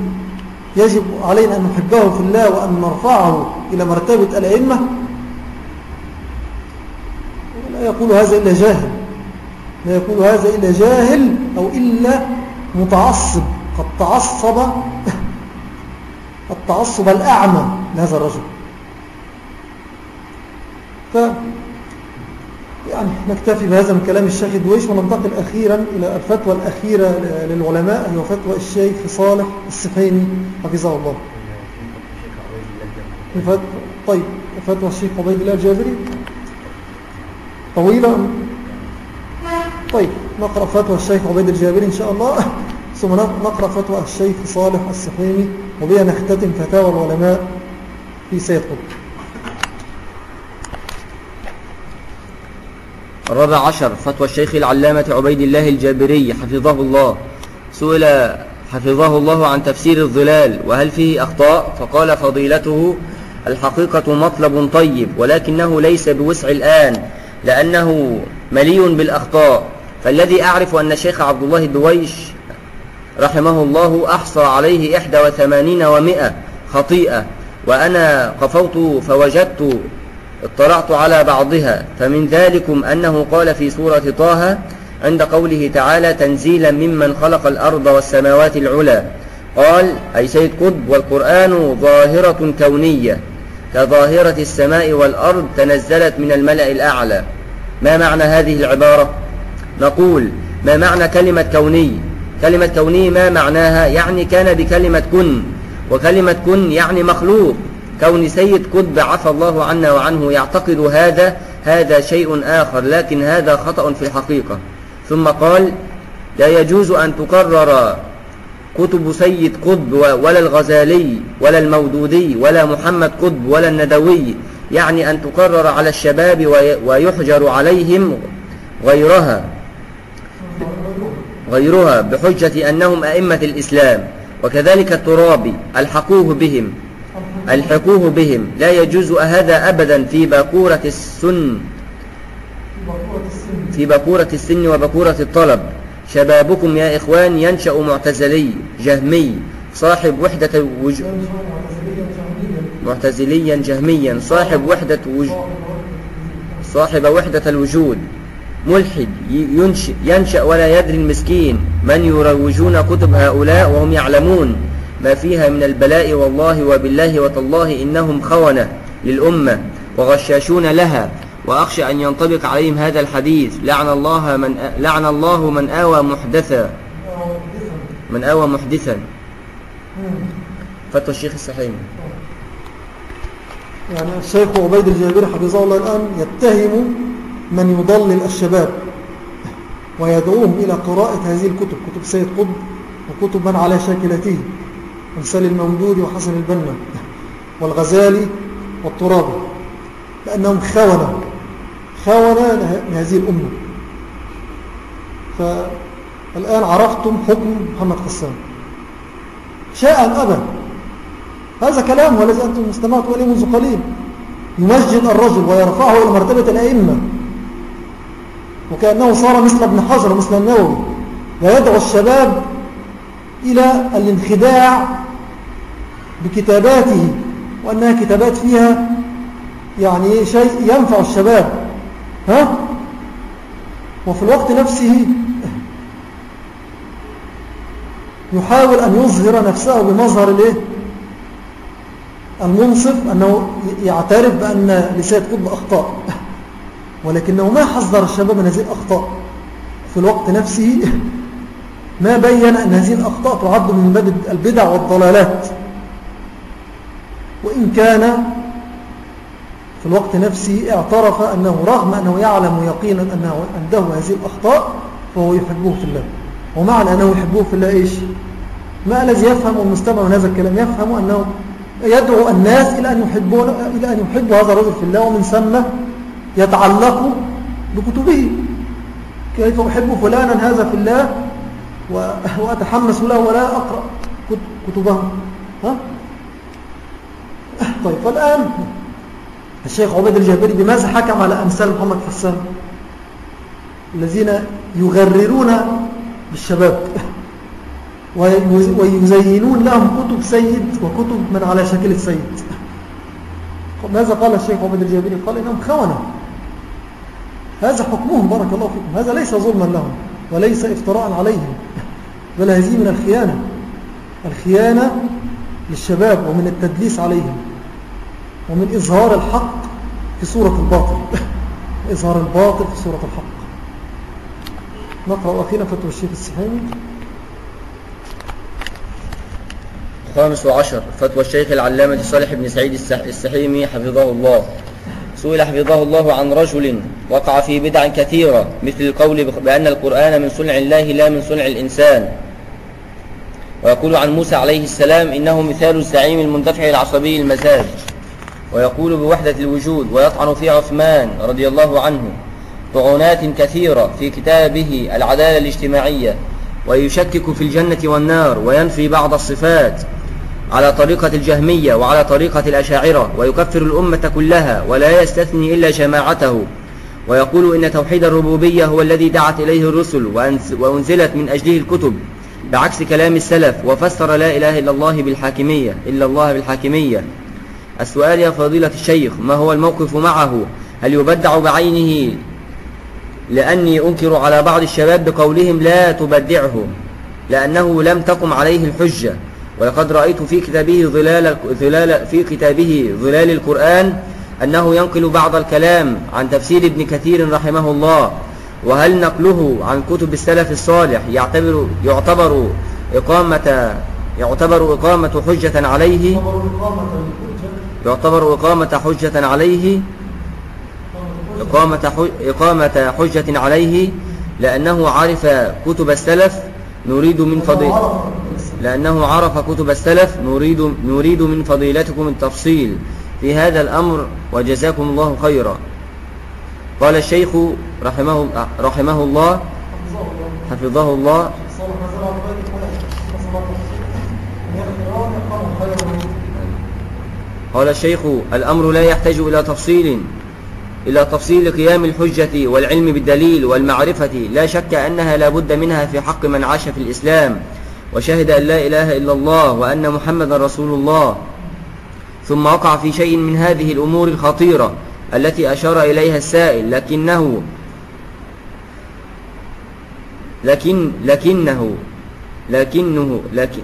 يجب علينا أن نحبه في الله وأن نرفعه إلى مرتبة الأئمة. لا يقول هذا إلا جاهل. لا يقول هذا إلا جاهل أو إلا متعصب. قد تعصب التعصب الأعمى لهذا الرجل. ف يعني نكتفي بهذا من كلام الشيخ دويش وننتقل أخيرا إلى الفتوى الأخيرة للعلماء هي فتوى الشيخ صالح السفيني حفظه الله. طيب فتوى الشيخ عبيد الله الجابري طويلة. طيب نقرأ فتوى الشيخ عبيد الجابري إن شاء الله. (laughs) ثم نقرأ فتوى الشيخ صالح السحيمي وبها نختتم فتاوى العلماء في سيد قطب. الرابع عشر فتوى الشيخ العلامة عبيد الله الجابري حفظه الله. سئل حفظه الله عن تفسير الظلال وهل فيه أخطاء؟ فقال فضيلته الحقيقة مطلب طيب ولكنه ليس بوسع الآن لأنه ملي بالأخطاء. فالذي أعرف أن الشيخ عبد الله الدويش رحمه الله أحصى عليه إحدى وثمانين ومئة خطيئة وأنا قفوت فوجدت اطلعت على بعضها فمن ذلكم أنه قال في سورة طه عند قوله تعالى تنزيلا ممن خلق الأرض والسماوات العلى قال أي سيد قطب والقرآن ظاهرة كونية كظاهرة السماء والأرض تنزلت من الملأ الأعلى ما معنى هذه العبارة؟ نقول ما معنى كلمة كوني؟ كلمة كوني ما معناها؟ يعني كان بكلمة كن وكلمة كن يعني مخلوق. كون سيد قطب عفى الله عنا وعنه يعتقد هذا هذا شيء آخر لكن هذا خطأ في الحقيقة. ثم قال لا يجوز أن تكرر كتب سيد قطب ولا الغزالي ولا المودودي ولا محمد قطب ولا الندوي يعني أن تكرر على الشباب ويحجر عليهم غيرها غيرها بحجة أنهم أئمة الإسلام وكذلك الترابي ألحقوه بهم. ألحقوه بهم. لا يجوز هذا أبدا في باكورة السن. في باكورة السن وباكورة الطلب. شبابكم يا إخوان ينشأ معتزلي جهمي. صاحب وحدة وجود معتزليا جهميا. صاحب وحدة وجود صاحب وحدة الوجود. ملحد ينشأ ولا يدري المسكين. من يروجون كتب هؤلاء وهم يعلمون. ما فيها من البلاء والله وبالله وتالله إنهم خونة للأمة وغشاشون لها وأخشى أن ينطبق عليهم هذا الحديث لعن الله من لعن الله من آوى محدثا. من آوى محدثا. فتوى الشيخ السحيم يعني الشيخ عبيد الجابر حفظه الله الآن يتهم من يضلل الشباب ويدعوهم إلى قراءة هذه الكتب كتب سيد قطب وكتب من على شاكلته. أمثال الممدود وحسن البنا والغزالي والترابي لأنهم خونة خونة لهذه الأمة. فالآن عرفتم حكم محمد حسان شاء أم أبا هذا كلام والذي أنتم استمعتوا إليه منذ قليل. يمجد الرجل ويرفعه إلى مرتبة الأئمة. وكأنه صار مثل ابن حجر مثل النووي. ويدعو الشباب إلى الانخداع بكتاباته وأنها كتابات فيها يعني شيء ينفع الشباب. ها؟ وفي الوقت نفسه يحاول أن يظهر نفسه بمظهر الإيه؟ المنصف أنه يعترف بأن لسيد قطب أخطاء (laughs) ولكنه ما حذر الشباب من هذه الأخطاء. في الوقت نفسه ما بين أن هذه الأخطاء تعد من باب البدع والضلالات. وإن كان في الوقت نفسه اعترف أنه رغم أنه يعلم يقينا أنه عنده هذه الأخطاء فهو يحبه في الله. ومعنى أنه يحبه في الله إيش؟ ما الذي يفهم المستمع من هذا الكلام؟ يفهم أنه يدعو الناس إلى أن يحبون إلى أن يحبوا هذا الرجل في الله ومن ثم يتعلقوا بكتبه. كيف أحب فلانا هذا في الله؟ وأتحمس له ولا أقرأ كتبه. ها؟ طيب فالآن الشيخ عبيد الجابري بماذا حكم على أمثال محمد حسان؟ الذين يغررون بالشباب ويزينون لهم كتب سيد وكتب من على شكل السيد. ماذا قال الشيخ عبد الجابري قال إنهم خونة. هذا حكمهم بارك الله فيكم. هذا ليس ظلما لهم وليس افتراء عليهم. بل هذه من الخيانة الخيانة للشباب ومن التدليس عليهم ومن إظهار الحق في صورة الباطل (laughs) إظهار الباطل في صورة الحق. نقرأ أخيرا فتوى الشيخ السحيمي. خامس وعشر فتوى الشيخ العلامة صالح بن سعيد السحيمي حفظه الله. سئل حفظه الله عن رجل وقع في بدع كثيرة مثل القول بأن القرآن من صنع الله لا من صنع الإنسان. ويقول عن موسى عليه السلام إنه مثال الزعيم المندفع العصبي المزاج. ويقول بوحدة الوجود ويطعن في عثمان رضي الله عنه طعونات كثيرة في كتابه العدالة الاجتماعية. ويشكك في الجنة والنار وينفي بعض الصفات. على طريقة الجهمية وعلى طريقة الأشاعرة ويكفر الأمة كلها ولا يستثني إلا جماعته ويقول إن توحيد الربوبية هو الذي دعت إليه الرسل وأنزلت من أجله الكتب بعكس كلام السلف وفسر لا إله إلا الله بالحاكمية إلا الله بالحاكمية. السؤال يا فضيلة الشيخ ما هو الموقف معه؟ هل يبدع بعينه؟ لأني أنكر على بعض الشباب بقولهم لا تبدعه لأنه لم تقم عليه الحجة. ولقد رأيت في كتابه ظلال, ظلال في كتابه ظلال القرآن أنه ينقل بعض الكلام عن تفسير ابن كثير رحمه الله. وهل نقله عن كتب السلف الصالح يعتبر يعتبر إقامة يعتبر إقامة حجة عليه؟ يعتبر إقامة حجة عليه؟ إقامة إقامة حجة عليه؟ لأنه عرف كتب السلف نريد من فضيلة. لأنه عرف كتب السلف نريد, نريد من فضيلتكم التفصيل في هذا الأمر وجزاكم الله خيرا. قال الشيخ رحمه, رحمه الله حفظه الله. قال الشيخ الأمر لا يحتاج إلى تفصيل إلى تفصيل قيام الحجة والعلم بالدليل والمعرفة. لا شك أنها لا بد منها في حق من عاش في الإسلام. وشهد أن لا إله إلا الله وأن محمد رسول الله. ثم وقع في شيء من هذه الأمور الخطيرة التي أشار إليها السائل لكنه لكن لكنه لكنه لكن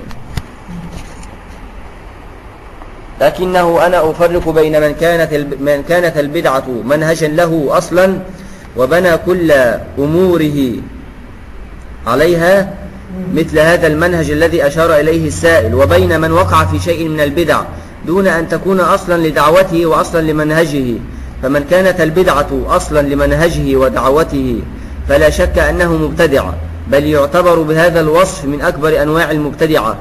لكنه أنا أفرق بين من كانت من كانت البدعة منهجا له أصلا وبنى كل أموره عليها مثل هذا المنهج الذي أشار إليه السائل وبين من وقع في شيء من البدع دون أن تكون أصلا لدعوته وأصلا لمنهجه. فمن كانت البدعة أصلا لمنهجه ودعوته فلا شك أنه مبتدع بل يعتبر بهذا الوصف من أكبر أنواع المبتدعة.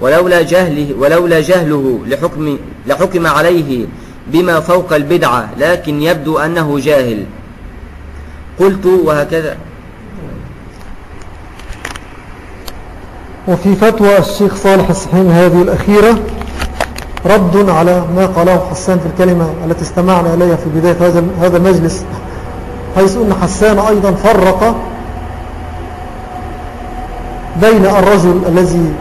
ولولا جهله, ولولا جهله لحكم, لحكم عليه بما فوق البدعة لكن يبدو أنه جاهل. قلت وهكذا. وفي فتوى الشيخ صالح السحيم هذه الأخيرة رد على ما قاله حسان في الكلمة التي استمعنا إليها في بداية هذا هذا المجلس حيث أن حسان أيضا فرق بين الرجل الذي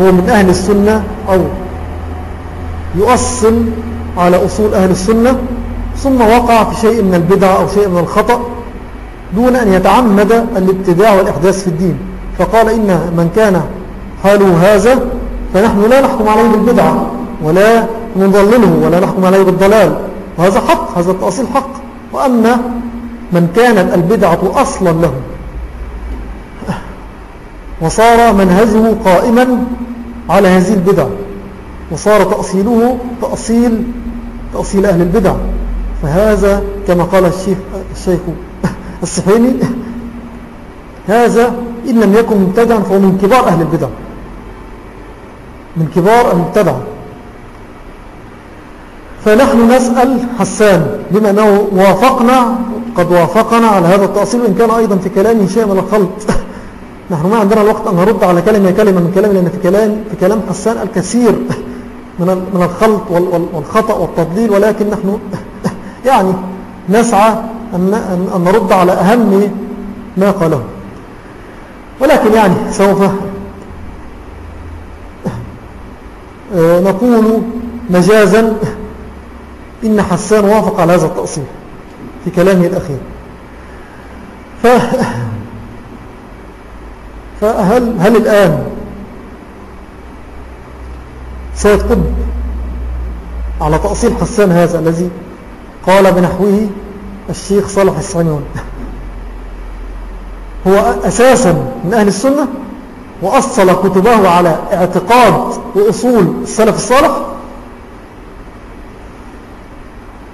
هو من أهل السنة أو يؤصل على أصول أهل السنة ثم وقع في شيء من البدع أو شيء من الخطأ دون أن يتعمد الابتداع والإحداث في الدين. فقال إن من كان حاله هذا فنحن لا نحكم عليه بالبدعة ولا نضلله ولا نحكم عليه بالضلال. وهذا حق هذا التأصيل حق. وأما من كانت البدعة أصلا له. وصار منهجه قائما على هذه البدع وصار تأصيله تأصيل تأصيل أهل البدع. فهذا كما قال الشيخ, الشيخ هذا إن لم يكن مبتدعا فهو من كبار أهل البدع. من كبار المبتدع فنحن نسأل حسان بما أنه وافقنا قد وافقنا على هذا التأصيل وإن كان أيضا في كلامه شيء من الخلط. (laughs) نحن ما عندنا الوقت أن نرد على كلمة كلمة من كلام لأن في كلام, في كلام حسان الكثير (laughs) من الخلط والخطأ والتضليل ولكن نحن (laughs) يعني نسعى أن نرد على أهم ما قاله. ولكن يعني سوف نقول مجازا إن حسان وافق على هذا التأصيل في كلامه الأخير. فهل هل الآن سيد قطب على تأصيل حسان هذا الذي قال بنحوه الشيخ صالح السعنيون هو أساسا من أهل السنة وأصل كتبه على اعتقاد وأصول السلف الصالح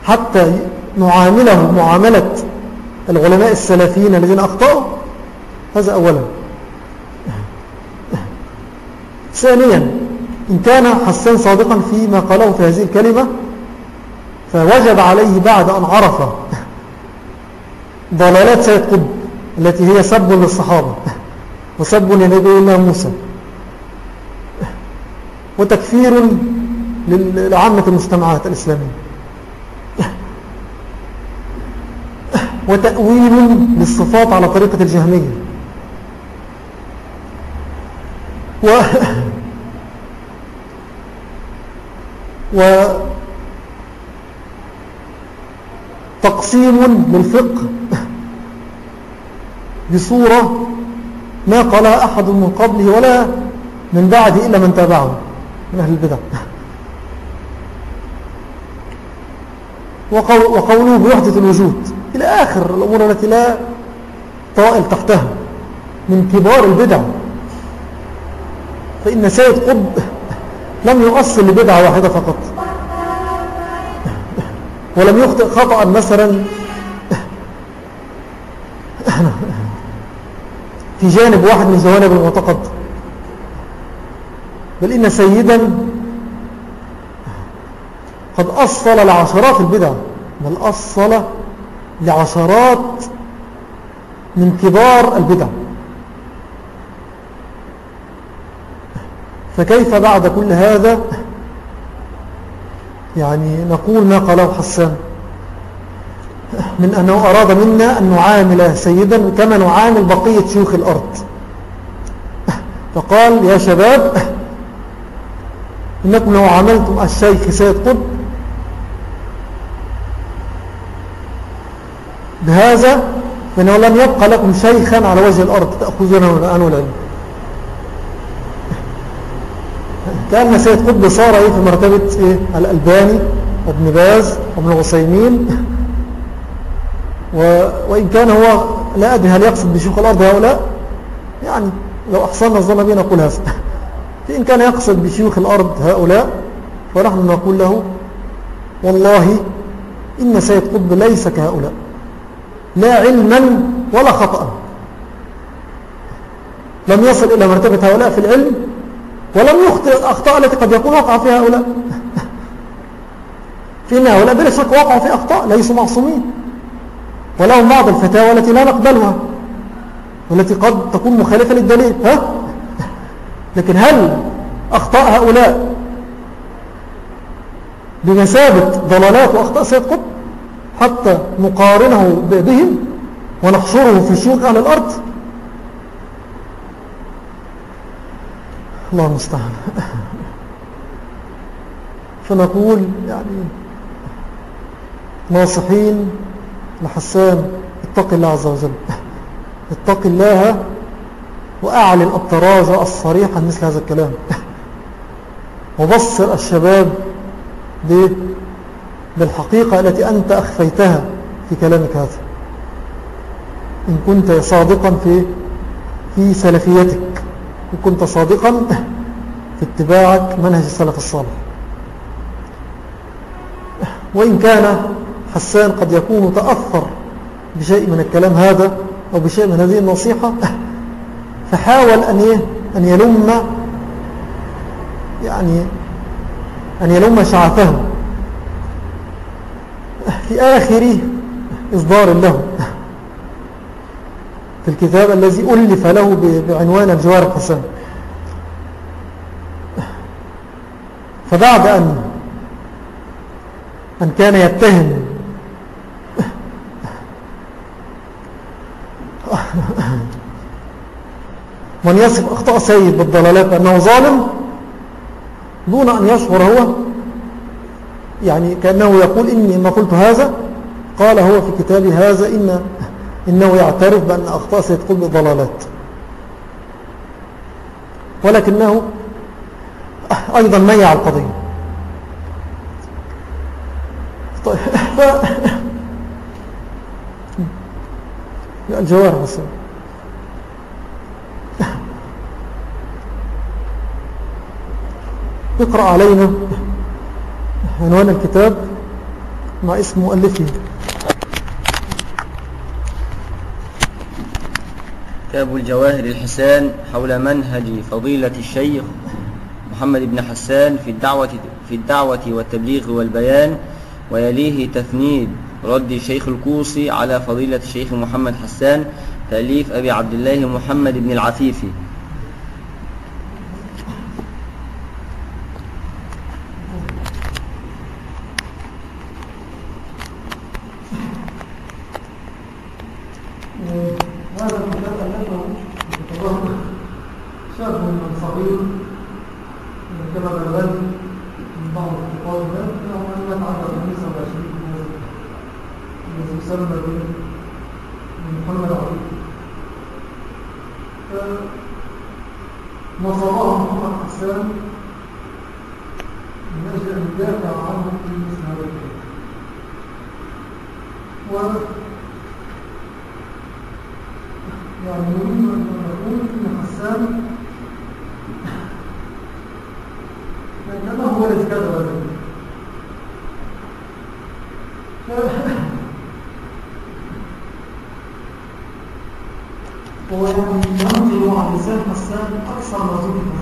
حتى نعامله معاملة العلماء السلفيين الذين أخطأوا. هذا أولا. ثانيا إن كان حسان صادقا فيما قاله في هذه الكلمة فوجب عليه بعد أن عرف ضلالات سيد قطب. التي هي سب للصحابة. وسب لنبي الله موسى. وتكفير لعامة المجتمعات الإسلامية. وتأويل للصفات على طريقة الجهمية. و وتقسيم للفقه بصورة ما قالها أحد من قبله ولا من بعده إلا من تابعه من أهل البدع. وقوله بوحدة الوجود إلى آخر الأمور التي لا طائل تحتها من كبار البدع. فإن سيد قطب لم يؤصل لبدعة واحدة فقط. ولم يخطئ خطأ مثلا. في جانب واحد من جوانب المعتقد. بل إن سيدا قد أصل لعشرات البدع بل أصل لعشرات من كبار البدع. فكيف بعد كل هذا؟ يعني نقول ما قاله حسان. من أنه أراد منا أن نعامل سيدا كما نعامل بقية شيوخ الأرض. فقال يا شباب إنكم لو عملتم الشيخ سيد قطب بهذا فإنه لم يبقى لكم شيخا على وجه الأرض تأخذونه عنه العلم كأن سيد قطب صار إيه في مرتبة إيه؟ الألباني وابن باز وابن الغسيمين وإن كان هو لا أدري هل يقصد بشيوخ الأرض هؤلاء؟ يعني لو أحسننا الظن بنا نقول هذا. (laughs) فإن كان يقصد بشيوخ الأرض هؤلاء فنحن نقول له والله إن سيد قطب ليس كهؤلاء. لا علما ولا خطأ. لم يصل إلى مرتبة هؤلاء في العلم ولم يخطئ الأخطاء التي قد يكون وقع فيها هؤلاء. (laughs) فإن هؤلاء بلا شك وقعوا في أخطاء ليسوا معصومين. ولهم بعض الفتاوى التي لا نقبلها والتي قد تكون مخالفة للدليل ها؟ لكن هل أخطاء هؤلاء بمثابة ضلالات وأخطاء سيد قطب حتى نقارنه بهم ونحشره في شوق على الأرض الله المستعان (laughs) فنقول يعني ناصحين لحسان اتق الله عز وجل. اتق الله وأعلن الطراجة الصريحة مثل هذا الكلام. وبصر الشباب بالحقيقة التي أنت أخفيتها في كلامك هذا. إن كنت صادقا في في سلفيتك إن كنت صادقا في اتباعك منهج السلف الصالح. وإن كان حسان قد يكون تأثر بشيء من الكلام هذا أو بشيء من هذه النصيحة. فحاول أن أن يلم يعني أن يلم شعثه في آخر إصدار له. في الكتاب الذي ألف له بعنوان الجوار الحسن. فبعد أن أن كان يتهم (laughs) من يصف أخطاء سيد بالضلالات بأنه ظالم دون أن يشعر هو يعني كأنه يقول إني ما قلت هذا قال هو في كتابي هذا إن إنه يعترف بأن أخطاء سيد قلب ضلالات ولكنه أيضا ميع القضية. (laughs) ف... الجوارح بس اقرأ علينا عنوان الكتاب مع اسم مؤلفه. كتاب الجواهر الحسان حول منهج فضيلة الشيخ محمد بن حسان في الدعوة, في الدعوة والتبليغ والبيان ويليه تثنيد. رد الشيخ الكوصي على فضيلة الشيخ محمد حسان تأليف أبي عبد الله محمد بن العفيفي هذا الكتاب ألفه يتضمن شاب من صغير كما بلغني من بعض الأطفال ده له أن يتعرض من 29 الذي يسمى محمد علي فنصبه محمد حسان من أجل أن يدافع عنه في مثل هذا الكتاب يعني نريد أن نقول إن حسان كما هو الذي كذب هو يعني ينظر على لسان حسان أكثر ما ذكر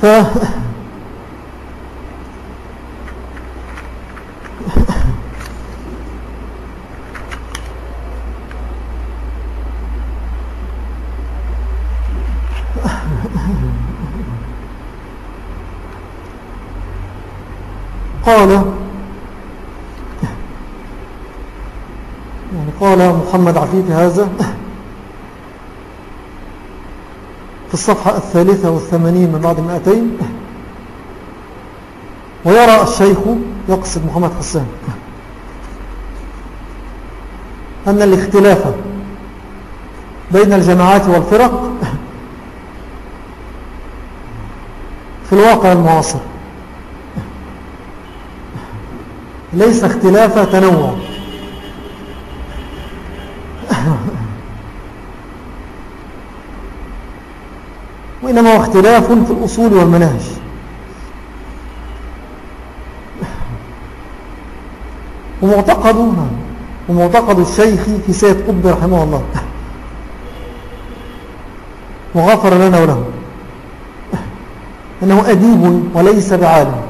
ف قال يعني قال محمد عفيف هذا في الصفحة الثالثة والثمانين من بعد المئتين ويرى الشيخ يقصد محمد حسان أن الاختلاف بين الجماعات والفرق في الواقع المعاصر. ليس اختلاف تنوع. وإنما هو اختلاف في الأصول والمناهج. ومعتقد ومعتقد الشيخ في سيد قطب رحمه الله. وغفر لنا وله. أنه أديب وليس بعالم.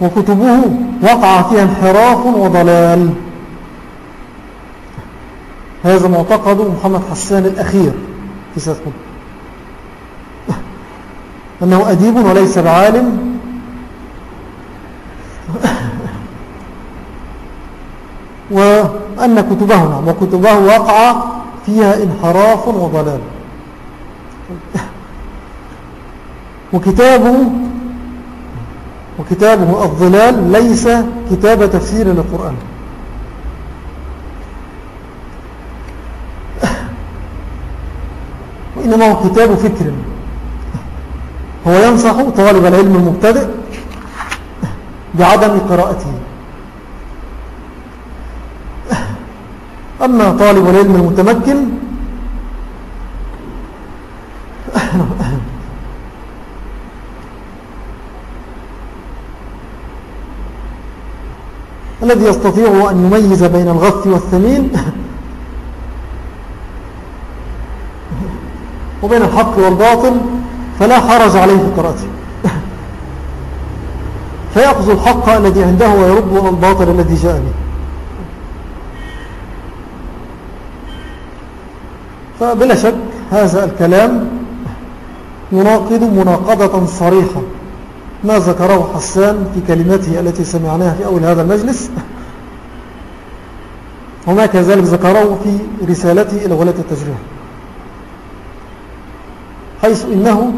وكتبه وقع فيها انحراف وضلال. هذا معتقد محمد حسان الأخير في سيد قطب. أنه أديب وليس بعالم. وأن كتبه نعم وكتبه وقع فيها انحراف وضلال. وكتابه وكتابه الظلال ليس كتاب تفسير للقرآن. وإنما هو كتاب فكر. هو ينصح طالب العلم المبتدئ بعدم قراءته. أما طالب العلم المتمكن الذي يستطيع أن يميز بين الغث والثمين وبين الحق والباطل فلا حرج عليه في قراءته (laughs) فيأخذ الحق الذي عنده ويرد الباطل الذي جاء به. فبلا شك هذا الكلام يناقض مناقضة صريحة. ما ذكره حسان في كلمته التي سمعناها في أول هذا المجلس. (laughs) وما كذلك ذكره في رسالته إلى ولاة التجريح. حيث إنه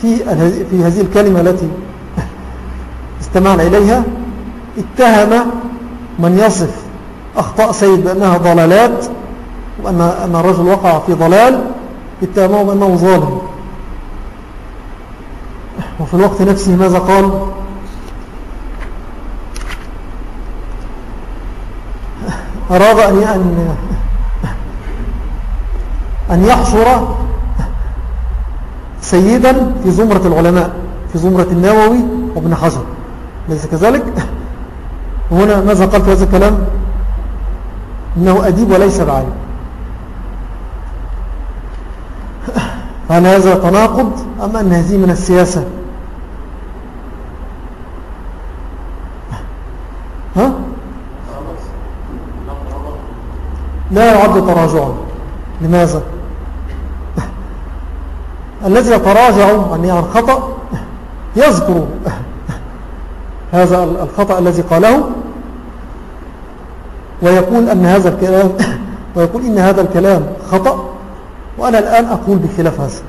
في, في هذه الكلمة التي استمعنا إليها اتهم من يصف أخطاء سيد بأنها ضلالات وأن أن الرجل وقع في ضلال اتهمه بأنه ظالم. وفي الوقت نفسه ماذا قال؟ أراد أن أن يحشر سيدا في زمرة العلماء في زمرة النووي وابن حجر ليس كذلك؟ هنا ماذا قال في هذا الكلام؟ إنه أديب وليس بعالم. هل هذا تناقض أم أن هذه من السياسة؟ ها؟ لا يعد تراجعا. لماذا؟ الذي يتراجع عن الخطأ يذكر هذا الخطأ الذي قاله ويقول أن هذا الكلام (coughs) ويقول إن هذا الكلام خطأ وأنا الآن أقول بخلاف هذا.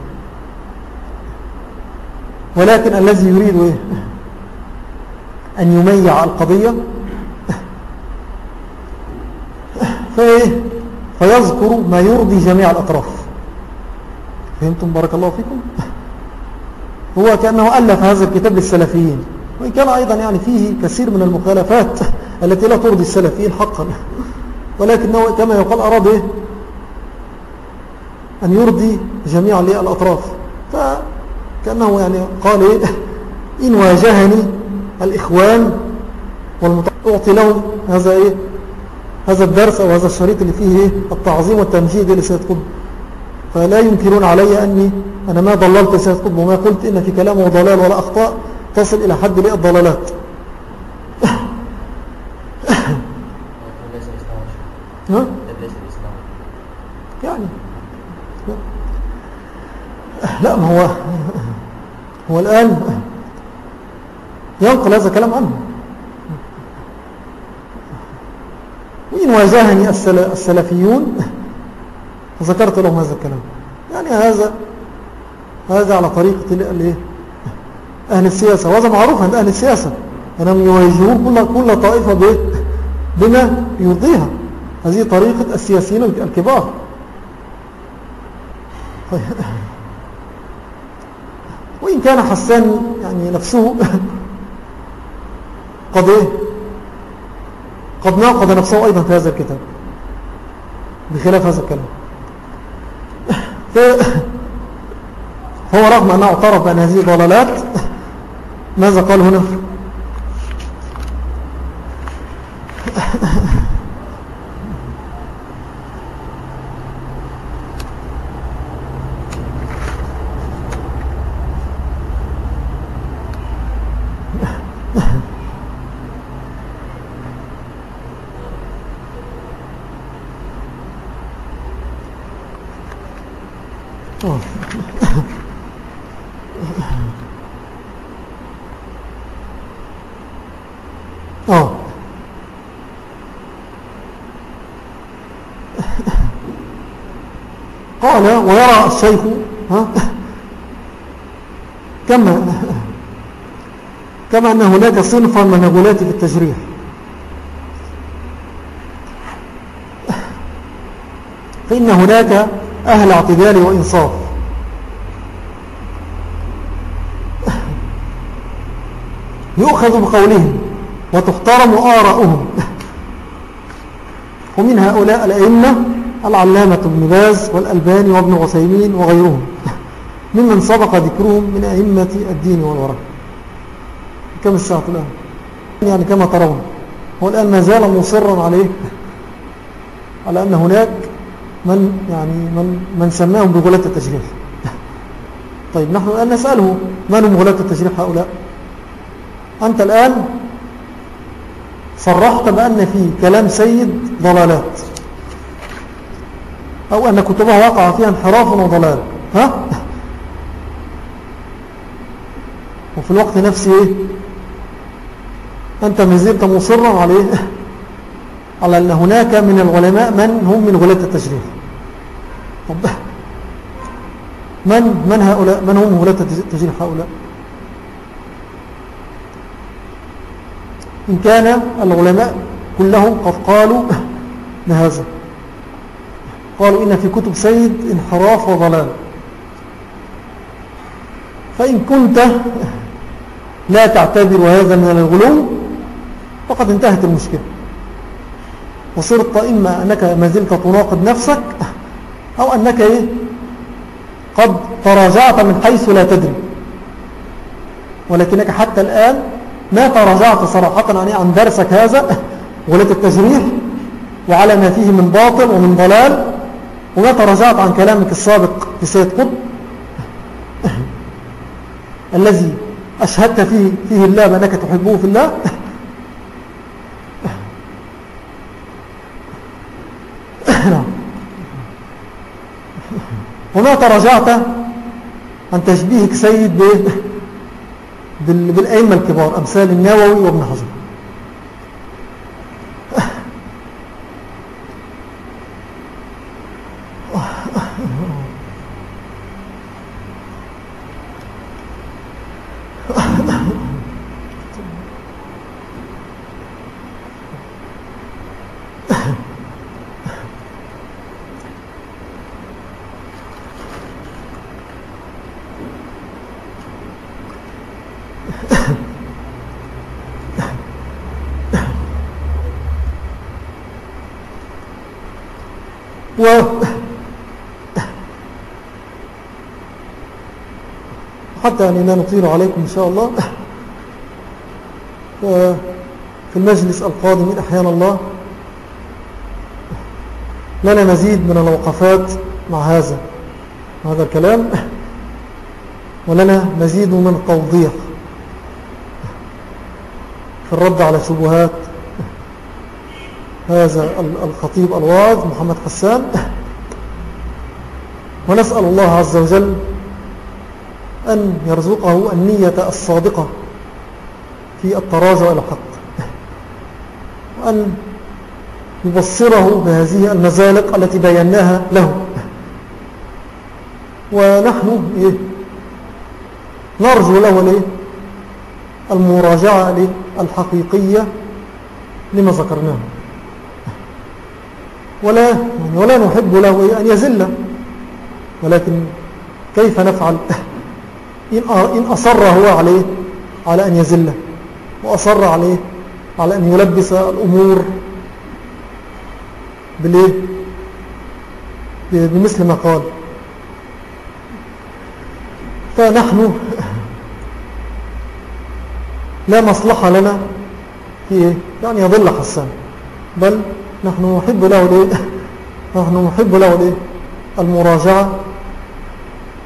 ولكن الذي يريد إيه؟ أن يميع القضية فإيه فيذكر ما يرضي جميع الأطراف. فهمتم بارك الله فيكم؟ (laughs) هو كأنه ألف هذا الكتاب للسلفيين. وإن كان أيضا يعني فيه كثير من المخالفات (laughs) التي لا ترضي السلفيين حقا. (laughs) ولكنه كما يقال أراد إيه؟ أن يرضي جميع الأطراف. فكأنه يعني قال إيه؟ إن واجهني الإخوان أعطي لهم هذا إيه؟ هذا الدرس أو هذا الشريط اللي فيه إيه؟ التعظيم والتمجيد لسيد قطب. فلا ينكرون علي أني أنا ما ضللت سيد قطب وما قلت إن في كلامه ضلال ولا أخطاء تصل إلى حد لئة الضلالات ها؟ يعني. لا ما هو هو الآن ينقل هذا الكلام عنه وإن واجهني السلفيون. ذكرت لهم هذا الكلام. يعني هذا هذا على طريقة أهل السياسة. وهذا معروف عند أهل السياسة. أنهم يواجهون كل, كل طائفة بما يرضيها. هذه طريقة السياسيين الكبار. طيب. وإن كان حسان يعني نفسه (laughs) قد إيه؟ قد ناقض نفسه أيضا في هذا الكتاب بخلاف هذا الكلام. (laughs) هو رغم أنه اعترف بأن هذه ضلالات ماذا قال هنا؟ قال ويرى الشيخ كما كما أن هناك صنفا من الغلاة في التجريح فإن هناك أهل اعتدال وإنصاف. يؤخذ بقولهم وتحترم آراؤهم. ومن هؤلاء الأئمة العلامة ابن باز والألباني وابن غسيمين وغيرهم. ممن سبق ذكرهم من أئمة الدين والورق كم الساعة الآن؟ يعني كما ترون. هو الآن ما زال مصرا عليه. على أن هناك من يعني من, من سماهم بغلاة التجريح. طيب نحن الآن نسأله من هم غلاة التجريح هؤلاء؟ أنت الآن صرحت بأن في كلام سيد ضلالات. أو أن كتبه وقع فيها انحراف وضلال. ها؟ وفي الوقت نفسه إيه؟ أنت مزلت مصرا عليه. على أن هناك من العلماء من هم من غلاة التشريح طب من, من هؤلاء؟ من هم غلاة التشريح هؤلاء؟ إن كان العلماء كلهم قد قالوا بهذا قالوا إن في كتب سيد انحراف وضلال. فإن كنت لا تعتبر هذا من الغلو فقد انتهت المشكلة. وصرت إما أنك ما زلت تناقض نفسك أو أنك إيه قد تراجعت من حيث لا تدري. ولكنك حتى الآن ما تراجعت صراحة عن درسك هذا ولد التجريح وعلى ما فيه من باطل ومن ضلال. وما تراجعت عن كلامك السابق في سيد قطب الذي أشهدت فيه, فيه الله بأنك تحبه في الله. وما تراجعت عن تشبيهك سيد بالأئمة الكبار أمثال النووي وابن حزم و حتى يعني لا نطير عليكم إن شاء الله. في المجلس القادم من أحيان الله لنا مزيد من الوقفات مع هذا هذا الكلام. ولنا مزيد من التوضيح. في الرد على شبهات. هذا الخطيب الواعظ محمد حسان ونسأل الله عز وجل أن يرزقه النية الصادقة في التراجع إلى الحق وأن يبصره بهذه المزالق التي بيناها له. ونحن إيه؟ نرجو له ليه المراجعة الحقيقية لما ذكرناه. ولا, ولا نحب له أن يزل. ولكن كيف نفعل؟ (laughs) إن أصر هو عليه على أن يزل وأصر عليه على أن يلبس الأمور بالإيه؟ بمثل ما قال. فنحن (laughs) لا مصلحة لنا في يعني يضل حسان بل نحن نحب له ليه نحن نحب له ليه المراجعة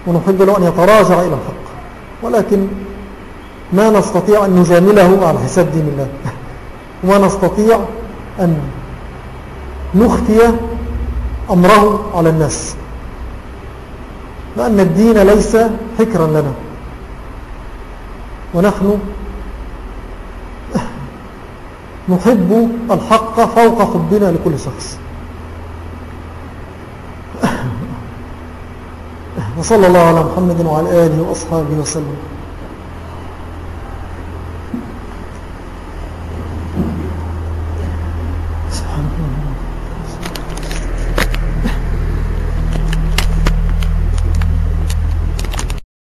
ونحب له أن يتراجع إلى الحق. ولكن ما نستطيع أن نجامله على حساب دين الله. وما نستطيع أن نخفي أمره على الناس. لأن الدين ليس حكرا لنا. ونحن نحب الحق فوق حبنا لكل شخص. (laughs) وصلى الله على محمد وعلى آله وأصحابه وسلم.